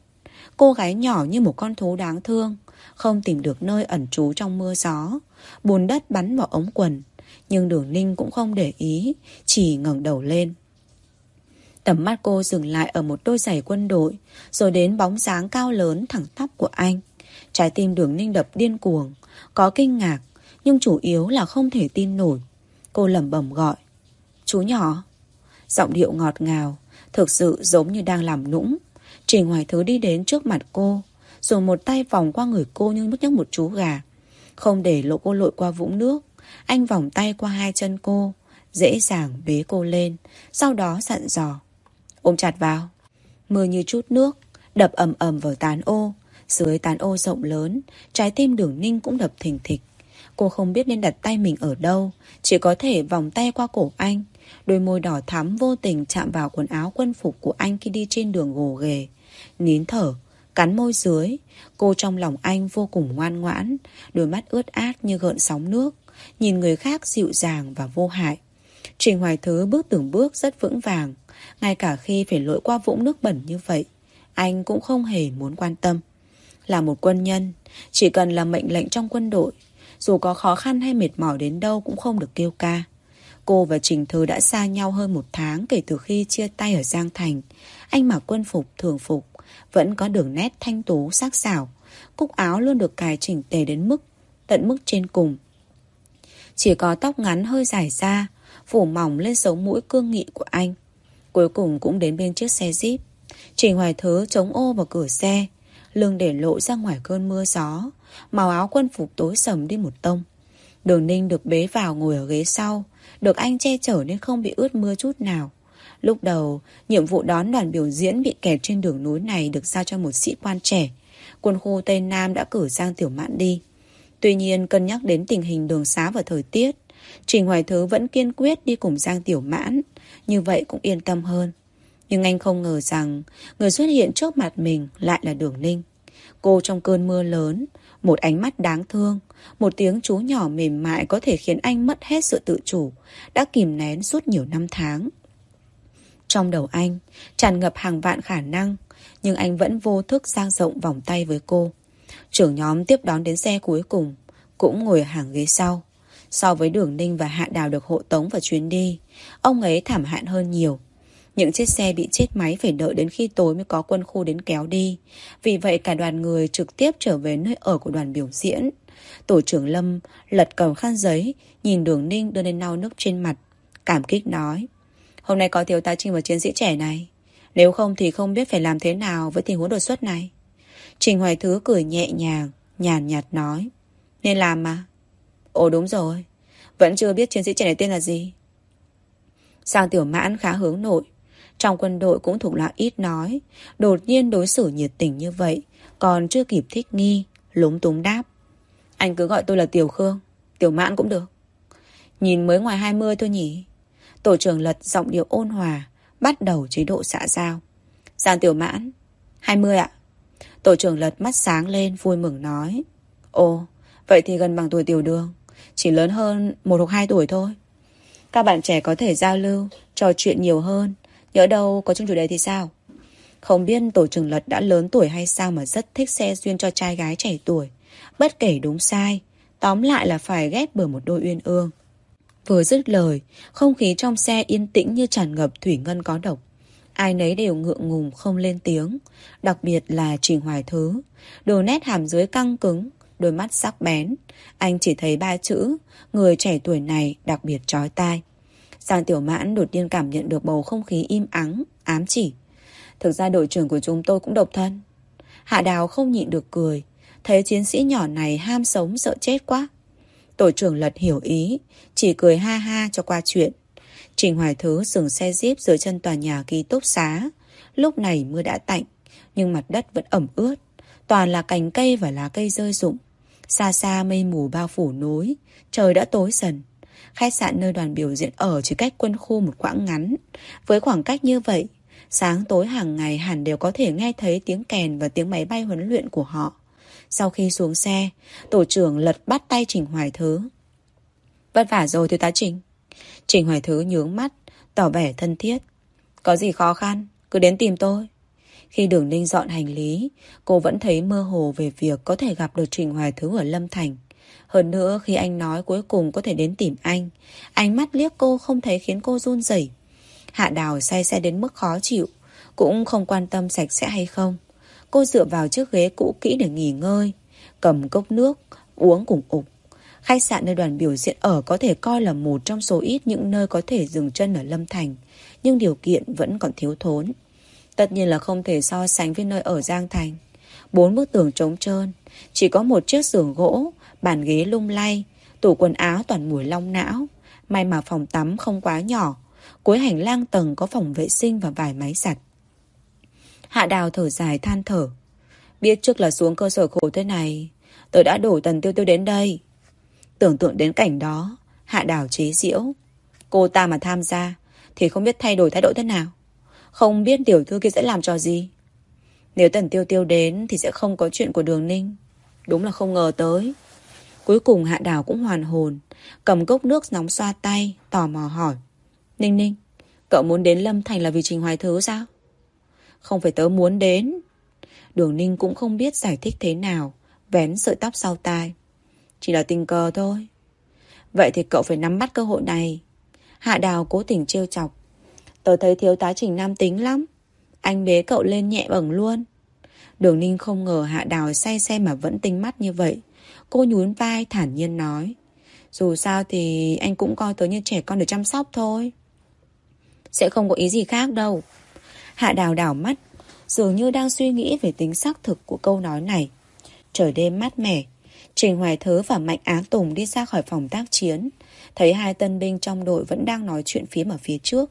Cô gái nhỏ như một con thú đáng thương, không tìm được nơi ẩn trú trong mưa gió. Bùn đất bắn vào ống quần, nhưng đường Ninh cũng không để ý, chỉ ngẩng đầu lên. Tầm mắt cô dừng lại ở một đôi giày quân đội, rồi đến bóng dáng cao lớn thẳng tắp của anh. Trái tim đường ninh đập điên cuồng Có kinh ngạc Nhưng chủ yếu là không thể tin nổi Cô lẩm bẩm gọi Chú nhỏ Giọng điệu ngọt ngào Thực sự giống như đang làm nũng. Trình Hoài Thứ đi đến trước mặt cô, Rồi một tay vòng qua người cô như nhấc một chú gà. Không để lộ cô lội qua vũng nước, Anh vòng tay qua hai chân cô, Dễ dàng bế cô lên, Sau đó dặn dò. Ôm chặt vào. Mưa như chút nước, Đập ầm ầm vào tán ô. Dưới tán ô rộng lớn, Trái tim đường ninh cũng đập thình thịch. Cô không biết nên đặt tay mình ở đâu, Chỉ có thể vòng tay qua cổ anh. Đôi môi đỏ thắm vô tình chạm vào quần áo quân phục của anh khi đi trên đường gồ ghề. Nín thở, Cắn môi dưới, Cô trong lòng anh vô cùng ngoan ngoãn, Đôi mắt ướt át như gợn sóng nước, Nhìn người khác dịu dàng và vô hại. Trình Hoài Thứ bước từng bước rất vững vàng, Ngay cả khi phải lội qua vũng nước bẩn như vậy, Anh cũng không hề muốn quan tâm. Là một quân nhân, Chỉ cần là mệnh lệnh trong quân đội, Dù có khó khăn hay mệt mỏi đến đâu Cũng không được kêu ca. Cô và Trình Thư đã xa nhau hơn một tháng Kể từ khi chia tay ở Giang Thành. Anh mặc quân phục, thường phục, Vẫn có đường nét thanh tú, sắc sảo. Cúc áo luôn được cài chỉnh tề đến mức, Tận mức trên cùng. Chỉ có tóc ngắn hơi dài ra, Phủ mỏng lên sống mũi cương nghị của anh. Cuối cùng cũng đến bên chiếc xe Jeep. Trình Hoài Thứ chống ô vào cửa xe, Lưng để lộ ra ngoài cơn mưa gió, Màu áo quân phục tối sầm đi một tông. Đường Ninh được bế vào ngồi ở ghế sau. Được anh che chở nên không bị ướt mưa chút nào. Lúc đầu, Nhiệm vụ đón đoàn biểu diễn bị kẹt trên đường núi này Được giao cho một sĩ quan trẻ. Quân khu Tây Nam đã cử Giang Tiểu Mạn đi. Tuy nhiên, cân nhắc đến tình hình đường xá và thời tiết, Trình Hoài Thứ vẫn kiên quyết đi cùng Giang Tiểu Mãn Như vậy cũng yên tâm hơn. Nhưng anh không ngờ rằng, Người xuất hiện trước mặt mình lại là Đường Ninh. Cô trong cơn mưa lớn một ánh mắt đáng thương, Một tiếng chú nhỏ mềm mại có thể khiến anh mất hết sự tự chủ, Đã kìm nén suốt nhiều năm tháng. Trong đầu anh, Tràn ngập hàng vạn khả năng, Nhưng anh vẫn vô thức sang rộng vòng tay với cô. Trưởng nhóm tiếp đón đến xe cuối cùng, Cũng ngồi ở hàng ghế sau. So với Đường Ninh và Hạ Đào được hộ tống vào chuyến đi, Ông ấy thảm hạn hơn nhiều. Những chiếc xe bị chết máy phải đợi đến khi tối mới có quân khu đến kéo đi. Vì vậy, cả đoàn người trực tiếp trở về nơi ở của đoàn biểu diễn. Tổ trưởng Lâm lật cầm khăn giấy, Nhìn Đường Ninh đưa lên lau nước trên mặt, Cảm kích nói, Hôm nay có thiếu tá Trinh và chiến sĩ trẻ này. Nếu không thì không biết phải làm thế nào với tình huống đột xuất này. Trình Hoài Thứ cười nhẹ nhàng, Nhàn nhạt nói, Nên làm mà. Ồ, đúng rồi. Vẫn chưa biết chiến sĩ trẻ này tên là gì. Sang tiểu mãn khá hướng nội trong quân đội cũng thuộc loại ít nói. Đột nhiên đối xử nhiệt tình như vậy, Còn chưa kịp thích nghi, Lúng túng đáp. Anh cứ gọi tôi là Tiểu Khương, Tiểu mãn cũng được. Nhìn mới ngoài 20 thôi nhỉ. Tổ trưởng lật giọng điệu ôn hòa, Bắt đầu chế độ xã giao. Giang tiểu mãn 20 ạ. Tổ trưởng lật mắt sáng lên, vui mừng nói. Ồ, Vậy thì gần bằng tuổi tiểu đường, chỉ lớn hơn một hoặc hai tuổi thôi. Các bạn trẻ có thể giao lưu, Trò chuyện nhiều hơn. Nhớ đâu có chung chủ đề thì sao? Không biết tổ trưởng lật đã lớn tuổi hay sao Mà rất thích xe duyên cho trai gái trẻ tuổi. Bất kể đúng sai Tóm lại là phải ghép bởi một đôi uyên ương. Vừa dứt lời Không khí trong xe yên tĩnh như tràn ngập thủy ngân có độc. Ai nấy đều ngượng ngùng không lên tiếng Đặc biệt là Trình Hoài Thứ. Đồ nét hàm dưới căng cứng đôi mắt sắc bén. Anh chỉ thấy ba chữ, người trẻ tuổi này đặc biệt trói tai. Giang Tiểu Mãn đột nhiên cảm nhận được bầu không khí im ắng, ám chỉ. Thực ra đội trưởng của chúng tôi cũng độc thân. Hạ Đào không nhịn được cười, thấy chiến sĩ nhỏ này ham sống sợ chết quá. Tổ trưởng lật hiểu ý, chỉ cười ha ha cho qua chuyện. Trình Hoài Thứ dừng xe jeep dưới chân tòa nhà ký túc xá. Lúc này mưa đã tạnh, nhưng mặt đất vẫn ẩm ướt. Toàn là cành cây và lá cây rơi rụng. Xa xa mây mù bao phủ núi Trời đã tối dần Khách sạn nơi đoàn biểu diễn ở chỉ cách quân khu một quãng ngắn. Với khoảng cách như vậy Sáng tối hàng ngày hẳn đều có thể nghe thấy tiếng kèn và tiếng máy bay huấn luyện của họ. Sau khi xuống xe Tổ trưởng lật bắt tay Trình Hoài Thứ. Vất vả rồi thiếu tá Trình. Trình Hoài Thứ nhướng mắt Tỏ vẻ thân thiết. Có gì khó khăn Cứ đến tìm tôi. Khi đường ninh dọn hành lý, cô vẫn thấy mơ hồ về việc có thể gặp được Trình Hoài Thứ ở Lâm Thành. Hơn nữa khi anh nói cuối cùng có thể đến tìm anh, ánh mắt liếc cô không thấy khiến cô run rẩy. Hạ đào say xe đến mức khó chịu, cũng không quan tâm sạch sẽ hay không. Cô dựa vào chiếc ghế cũ kỹ để nghỉ ngơi, cầm cốc nước, uống cùng ục. Khách sạn nơi đoàn biểu diễn ở có thể coi là một trong số ít những nơi có thể dừng chân ở Lâm Thành, nhưng điều kiện vẫn còn thiếu thốn. Tất nhiên là không thể so sánh với nơi ở Giang Thành. Bốn bức tường trống trơn, chỉ có một chiếc giường gỗ, bàn ghế lung lay, Tủ quần áo toàn mùi long não. May mà phòng tắm không quá nhỏ. Cuối hành lang tầng có phòng vệ sinh và vài máy giặt. Hạ đào thở dài than thở. Biết trước là xuống cơ sở khổ thế này. Tôi đã đổ tần tiêu tiêu đến đây. Tưởng tượng đến cảnh đó. Hạ đào chế diễu. Cô ta mà tham gia thì không biết thay đổi thái độ thế nào. Không biết tiểu thư kia sẽ làm cho gì. Nếu tần tiêu tiêu đến thì sẽ không có chuyện của đường ninh. Đúng là không ngờ tới. Cuối cùng hạ đào cũng hoàn hồn. Cầm cốc nước nóng xoa tay, tò mò hỏi. Ninh ninh, cậu muốn đến Lâm Thành là vì Trình Hoài Thứ sao? Không phải tớ muốn đến. Đường ninh cũng không biết giải thích thế nào. Vén sợi tóc sau tai. Chỉ là tình cờ thôi. Vậy thì cậu phải nắm bắt cơ hội này. Hạ đào cố tình trêu chọc. Tớ thấy thiếu tá trình nam tính lắm. Anh bế cậu lên nhẹ bẩn luôn. Đường ninh không ngờ hạ đào say xe mà vẫn tinh mắt như vậy. Cô nhún vai thản nhiên nói. Dù sao thì anh cũng coi tớ như trẻ con được chăm sóc thôi. Sẽ không có ý gì khác đâu. Hạ đào đảo mắt, dường như đang suy nghĩ về tính xác thực của câu nói này. Trời đêm mát mẻ, Trình Hoài Thớ và Mạnh Á Tùng đi ra khỏi phòng tác chiến. Thấy hai tân binh trong đội vẫn đang nói chuyện phía ở phía trước.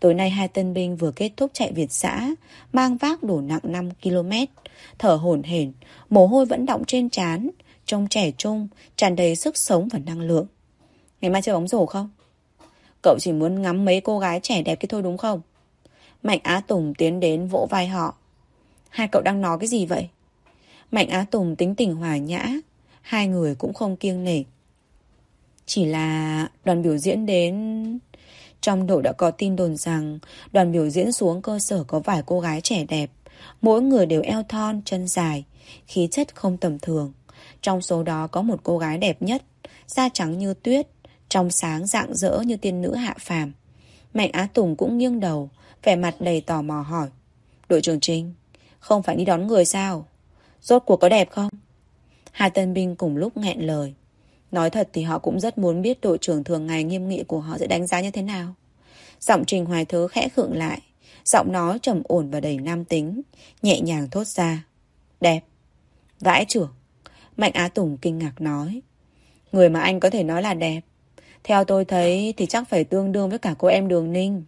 Tối nay hai tân binh vừa kết thúc chạy Việt xã, mang vác đổ nặng 5 km. Thở hổn hển, mồ hôi vẫn đọng trên trán, trông trẻ trung, tràn đầy sức sống và năng lượng. Ngày mai chơi bóng rổ không? Cậu chỉ muốn ngắm mấy cô gái trẻ đẹp kia thôi đúng không? Mạnh Á Tùng tiến đến vỗ vai họ. Hai cậu đang nói cái gì vậy? Mạnh Á Tùng tính tình hòa nhã, hai người cũng không kiêng nể. Chỉ là đoàn biểu diễn đến... Trong đội đã có tin đồn rằng đoàn biểu diễn xuống cơ sở có vài cô gái trẻ đẹp. Mỗi người đều eo thon, chân dài, khí chất không tầm thường. Trong số đó có một cô gái đẹp nhất, da trắng như tuyết, trong sáng dạng dỡ như tiên nữ hạ phàm. Mạnh Á Tùng cũng nghiêng đầu, vẻ mặt đầy tò mò hỏi. Đội trưởng Trinh, không phải đi đón người sao? Rốt cuộc có đẹp không? Hai tân binh cùng lúc nghẹn lời. Nói thật thì họ cũng rất muốn biết đội trưởng thường ngày nghiêm nghị của họ sẽ đánh giá như thế nào. Giọng Trình Hoài Thứ khẽ khựng lại. Giọng nói trầm ổn và đầy nam tính. Nhẹ nhàng thốt ra. Đẹp. Vãi trưởng. Mạnh Á Tùng kinh ngạc nói. Người mà anh có thể nói là đẹp. Theo tôi thấy thì chắc phải tương đương với cả cô em Đường Ninh.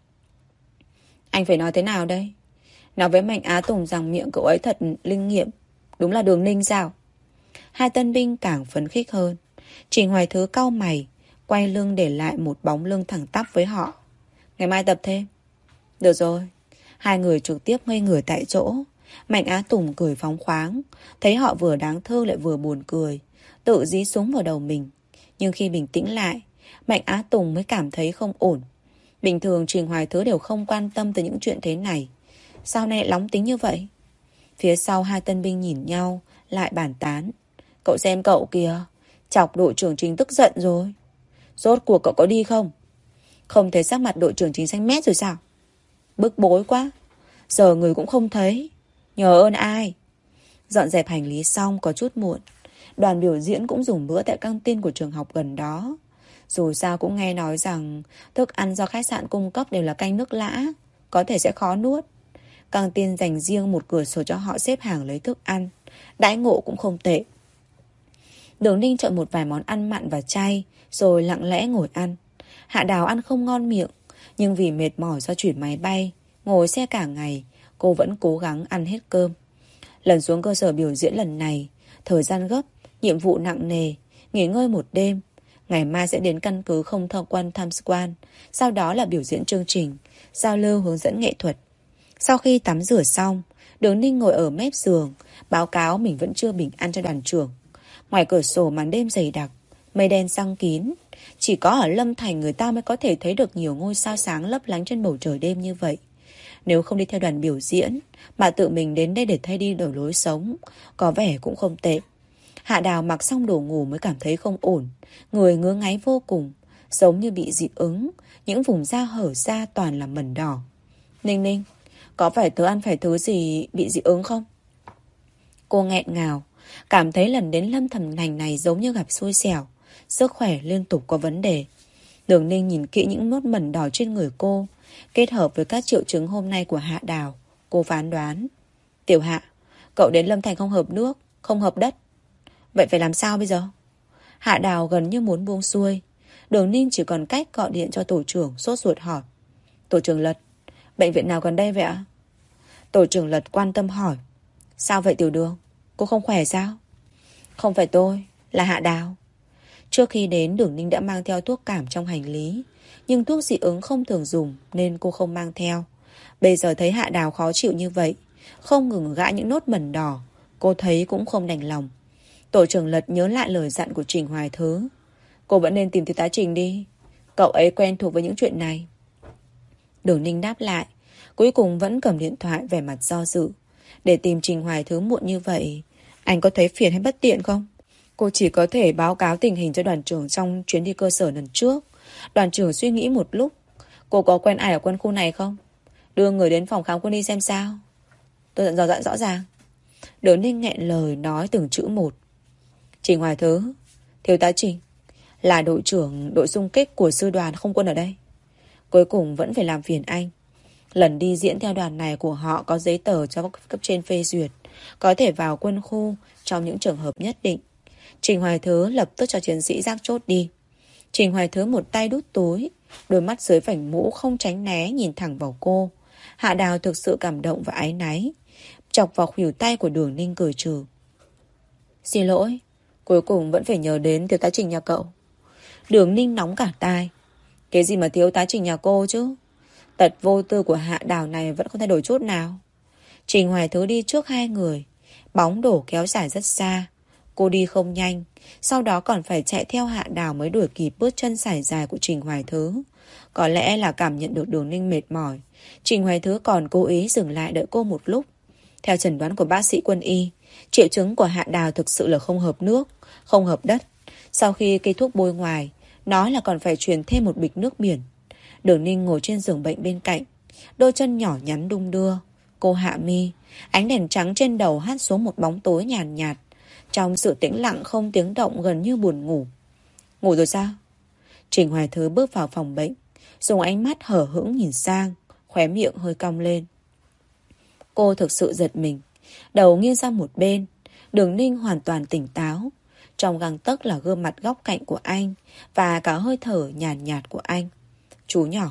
Anh phải nói thế nào đây? Nói với Mạnh Á Tùng rằng miệng cậu ấy thật linh nghiệm. Đúng là Đường Ninh sao? Hai tân binh càng phấn khích hơn. Trình Hoài Thứ cau mày, quay lưng để lại một bóng lưng thẳng tắp với họ. Ngày mai tập thêm. Được rồi. Hai người trực tiếp ngây người tại chỗ. Mạnh Á Tùng cười phóng khoáng. Thấy họ vừa đáng thương lại vừa buồn cười. Tự dí súng vào đầu mình. Nhưng khi bình tĩnh lại, Mạnh Á Tùng mới cảm thấy không ổn. Bình thường Trình Hoài Thứ đều không quan tâm tới những chuyện thế này. Sao nay lóng nóng tính như vậy? Phía sau hai tân binh nhìn nhau, lại bàn tán. Cậu xem cậu kìa, chọc đội trưởng Trình tức giận rồi. Rốt cuộc cậu có đi không? Không thấy sắc mặt đội trưởng Trình xanh mét rồi sao? Bức bối quá. Giờ người cũng không thấy. Nhờ ơn ai? Dọn dẹp hành lý xong có chút muộn. Đoàn biểu diễn cũng dùng bữa tại căng tin của trường học gần đó. Dù sao cũng nghe nói rằng thức ăn do khách sạn cung cấp đều là canh nước lã, có thể sẽ khó nuốt. Căng tin dành riêng một cửa sổ cho họ xếp hàng lấy thức ăn. Đãi ngộ cũng không tệ. Đường Ninh chọn một vài món ăn mặn và chay, rồi lặng lẽ ngồi ăn. Hạ Đào ăn không ngon miệng, nhưng vì mệt mỏi do chuyển máy bay, ngồi xe cả ngày, cô vẫn cố gắng ăn hết cơm. Lần xuống cơ sở biểu diễn lần này, thời gian gấp, nhiệm vụ nặng nề, nghỉ ngơi một đêm. Ngày mai sẽ đến căn cứ không tham quan tham quan, sau đó là biểu diễn chương trình, giao lưu hướng dẫn nghệ thuật. Sau khi tắm rửa xong, Đường Ninh ngồi ở mép giường, báo cáo mình vẫn chưa bình an cho đoàn trưởng. Ngoài cửa sổ màn đêm dày đặc, mây đen sang kín. Chỉ có ở Lâm Thành người ta mới có thể thấy được nhiều ngôi sao sáng lấp lánh trên bầu trời đêm như vậy. Nếu không đi theo đoàn biểu diễn, mà tự mình đến đây để thay đi đổi lối sống, có vẻ cũng không tệ. Hạ đào mặc xong đồ ngủ mới cảm thấy không ổn. Người ngứa ngáy vô cùng, giống như bị dị ứng, những vùng da hở ra toàn là mẩn đỏ. Ninh ninh, có phải tớ ăn phải thứ gì bị dị ứng không? Cô nghẹn ngào, cảm thấy lần đến lâm thầm thành này giống như gặp xui xẻo. Sức khỏe liên tục có vấn đề. Đường ninh nhìn kỹ những nốt mẩn đỏ trên người cô, kết hợp với các triệu chứng hôm nay của Hạ Đào. Cô phán đoán. Tiểu Hạ, cậu đến Lâm Thành không hợp nước, không hợp đất. Vậy phải làm sao bây giờ? Hạ Đào gần như muốn buông xuôi. Đường Ninh chỉ còn cách gọi điện cho tổ trưởng sốt ruột hỏi. Tổ trưởng Lật, bệnh viện nào gần đây vậy ạ? Tổ trưởng Lật quan tâm hỏi. Sao vậy tiểu đường? Cô không khỏe sao? Không phải tôi, là Hạ Đào. Trước khi đến Đường Ninh đã mang theo thuốc cảm trong hành lý. Nhưng thuốc dị ứng không thường dùng nên cô không mang theo. Bây giờ thấy Hạ Đào khó chịu như vậy, không ngừng gã những nốt mẩn đỏ, cô thấy cũng không đành lòng. Tổ trưởng Lật nhớ lại lời dặn của Trình Hoài Thứ. Cô vẫn nên tìm thiếu tá Trình đi. Cậu ấy quen thuộc với những chuyện này. Đường Ninh đáp lại. Cuối cùng vẫn cầm điện thoại vẻ mặt do dự. Để tìm Trình Hoài Thứ muộn như vậy, anh có thấy phiền hay bất tiện không? Cô chỉ có thể báo cáo tình hình cho đoàn trưởng trong chuyến đi cơ sở lần trước. Đoàn trưởng suy nghĩ một lúc. Cô có quen ai ở quân khu này không? Đưa người đến phòng khám quân y xem sao. Tôi dặn dò dặn rõ ràng. Đớn Ninh nghẹn lời nói từng chữ một. Trình Hoài Thứ, Thiếu tá Trình, là đội trưởng đội xung kích của sư đoàn không quân ở đây. Cuối cùng vẫn phải làm phiền anh. Lần đi diễn theo đoàn này của họ có giấy tờ cho cấp trên phê duyệt, có thể vào quân khu trong những trường hợp nhất định. Trình Hoài Thứ lập tức cho chiến sĩ giác chốt đi. Trình Hoài Thứ một tay đút túi, đôi mắt dưới vảnh mũ không tránh né nhìn thẳng vào cô. Hạ Đào thực sự cảm động và ái náy. Chọc vào khuỷu tay của đường ninh cười trừ. Xin lỗi, cuối cùng vẫn phải nhờ đến thiếu tá trình nhà cậu. Đường ninh nóng cả tai. Cái gì mà thiếu tá trình nhà cô chứ? Tật vô tư của hạ đào này vẫn không thay đổi chút nào. Trình Hoài Thứ đi trước hai người. Bóng đổ kéo dài rất xa. Cô đi không nhanh. Sau đó còn phải chạy theo hạ đào mới đuổi kịp bước chân sải dài của Trình Hoài Thứ. Có lẽ là cảm nhận được đường ninh mệt mỏi. Trình Hoài Thứ còn cố ý dừng lại đợi cô một lúc. Theo chẩn đoán của bác sĩ quân y, triệu chứng của hạ đào thực sự là không hợp nước, không hợp đất. Sau khi cây thuốc bôi ngoài, nói là còn phải truyền thêm một bịch nước biển. Đường Ninh ngồi trên giường bệnh bên cạnh, đôi chân nhỏ nhắn đung đưa. Cô hạ mi, ánh đèn trắng trên đầu hát xuống một bóng tối nhàn nhạt, nhạt. Trong sự tĩnh lặng không tiếng động gần như buồn ngủ. Ngủ rồi sao? Trình Hoài Thứ bước vào phòng bệnh, dùng ánh mắt hở hững nhìn sang, khóe miệng hơi cong lên. Cô thực sự giật mình, đầu nghiêng sang một bên, đường ninh hoàn toàn tỉnh táo. Trong găng tấc là gương mặt góc cạnh của anh và cả hơi thở nhàn nhạt, nhạt của anh. Chú nhỏ,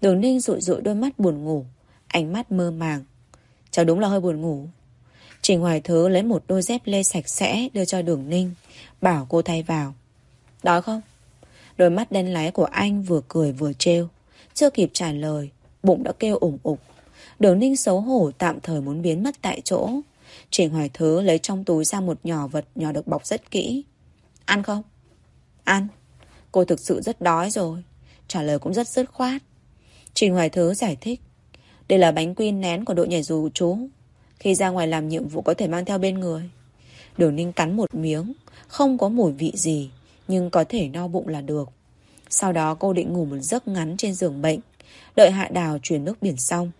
đường ninh rụi rụi đôi mắt buồn ngủ, ánh mắt mơ màng. Cháu đúng là hơi buồn ngủ. Trình Hoài Thứ lấy một đôi dép lê sạch sẽ đưa cho đường ninh, bảo cô thay vào. Đói không? Đôi mắt đen láy của anh vừa cười vừa trêu. Chưa kịp trả lời Bụng đã kêu ủng ục. Đường ninh xấu hổ tạm thời muốn biến mất tại chỗ. Trình Hoài Thứ lấy trong túi ra một nhỏ vật nhỏ được bọc rất kỹ. Ăn không? Ăn. Cô thực sự rất đói rồi. Trả lời cũng rất dứt khoát. Trình Hoài Thứ giải thích Đây là bánh quy nén của đội nhảy dù chú. Khi ra ngoài làm nhiệm vụ có thể mang theo bên người. Đường ninh cắn một miếng, Không có mùi vị gì, Nhưng có thể no bụng là được. Sau đó cô định ngủ một giấc ngắn trên giường bệnh, Đợi hạ đào chuyển nước biển xong.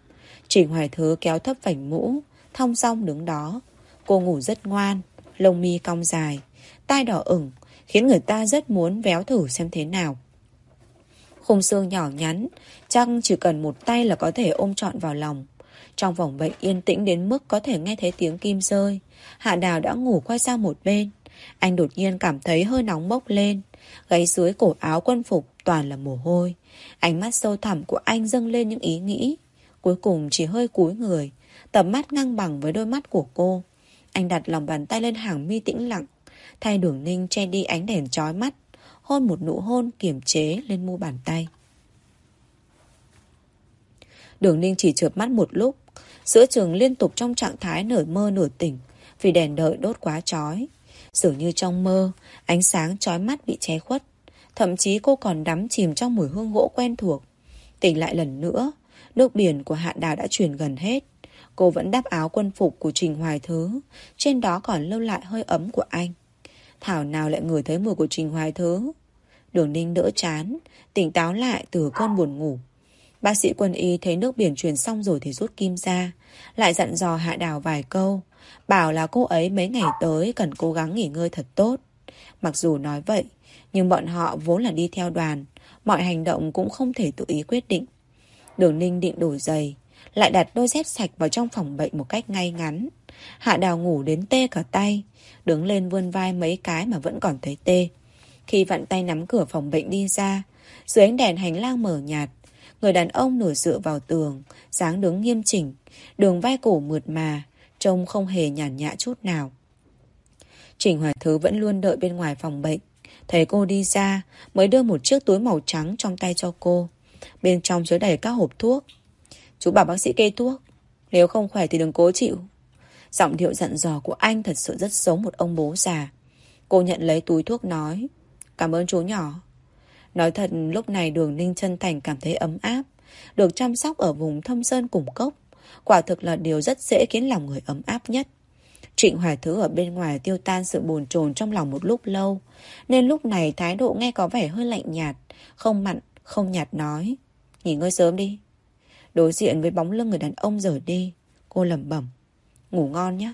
Trình Hoài Thứ kéo thấp vảnh mũ, Thong song đứng đó. Cô ngủ rất ngoan, Lông mi cong dài, Tai đỏ ửng, Khiến người ta rất muốn véo thử xem thế nào. Khung xương nhỏ nhắn, Chắc chỉ cần một tay là có thể ôm trọn vào lòng. Trong vòng bệnh yên tĩnh đến mức có thể nghe thấy tiếng kim rơi, Hạ Đào đã ngủ quay sang một bên. Anh đột nhiên cảm thấy hơi nóng bốc lên, Gáy dưới cổ áo quân phục toàn là mồ hôi. Ánh mắt sâu thẳm của anh dâng lên những ý nghĩ, Cuối cùng chỉ hơi cúi người, Tầm mắt ngang bằng với đôi mắt của cô. Anh đặt lòng bàn tay lên hàng mi tĩnh lặng, Thay đường ninh che đi ánh đèn chói mắt, Hôn một nụ hôn kiềm chế lên mu bàn tay. Đường ninh chỉ chợp mắt một lúc Giữa trường liên tục trong trạng thái nửa mơ nửa tỉnh, Vì đèn đợi đốt quá chói. Dường như trong mơ, Ánh sáng chói mắt bị che khuất. Thậm chí cô còn đắm chìm trong mùi hương gỗ quen thuộc. Tỉnh lại lần nữa, Nước biển của Hạ Đào đã chuyển gần hết. Cô vẫn đắp áo quân phục của Trình Hoài Thứ, Trên đó còn lưu lại hơi ấm của anh. Thảo nào lại ngửi thấy mùi của Trình Hoài Thứ? Đường ninh đỡ chán, Tỉnh táo lại từ cơn buồn ngủ. Bác sĩ quân y thấy nước biển truyền xong rồi thì rút kim ra Lại dặn dò Hạ Đào vài câu Bảo là cô ấy mấy ngày tới cần cố gắng nghỉ ngơi thật tốt. Mặc dù nói vậy Nhưng bọn họ vốn là đi theo đoàn Mọi hành động cũng không thể tự ý quyết định. Đường ninh định đổi giày Lại đặt đôi dép sạch vào trong phòng bệnh một cách ngay ngắn. Hạ đào ngủ đến tê cả tay Đứng lên vươn vai mấy cái mà vẫn còn thấy tê. Khi vặn tay nắm cửa phòng bệnh đi ra, dưới ánh đèn hành lang mở nhạt, người đàn ông nửa dựa vào tường, dáng đứng nghiêm chỉnh, đường vai cổ mượt mà, trông không hề nhàn nhã chút nào. Trình Hoài Thứ vẫn luôn đợi bên ngoài phòng bệnh. Thấy cô đi ra, mới đưa một chiếc túi màu trắng trong tay cho cô. Bên trong chứa đầy các hộp thuốc. Chú bảo bác sĩ kê thuốc. Nếu không khỏe thì đừng cố chịu. Giọng điệu dặn dò của anh thật sự rất giống một ông bố già. Cô nhận lấy túi thuốc nói. Cảm ơn chú nhỏ. Nói thật lúc này đường Ninh chân thành cảm thấy ấm áp. Được chăm sóc ở vùng thâm sơn cùng cốc. Quả thực là điều rất dễ khiến lòng người ấm áp nhất. Trịnh Hoài Thứ ở bên ngoài tiêu tan sự bồn chồn trong lòng một lúc lâu, nên lúc này thái độ nghe có vẻ hơi lạnh nhạt, không mặn, không nhạt nói. Nghỉ ngơi sớm đi. Đối diện với bóng lưng người đàn ông rời đi, cô lẩm bẩm. Ngủ ngon nhé.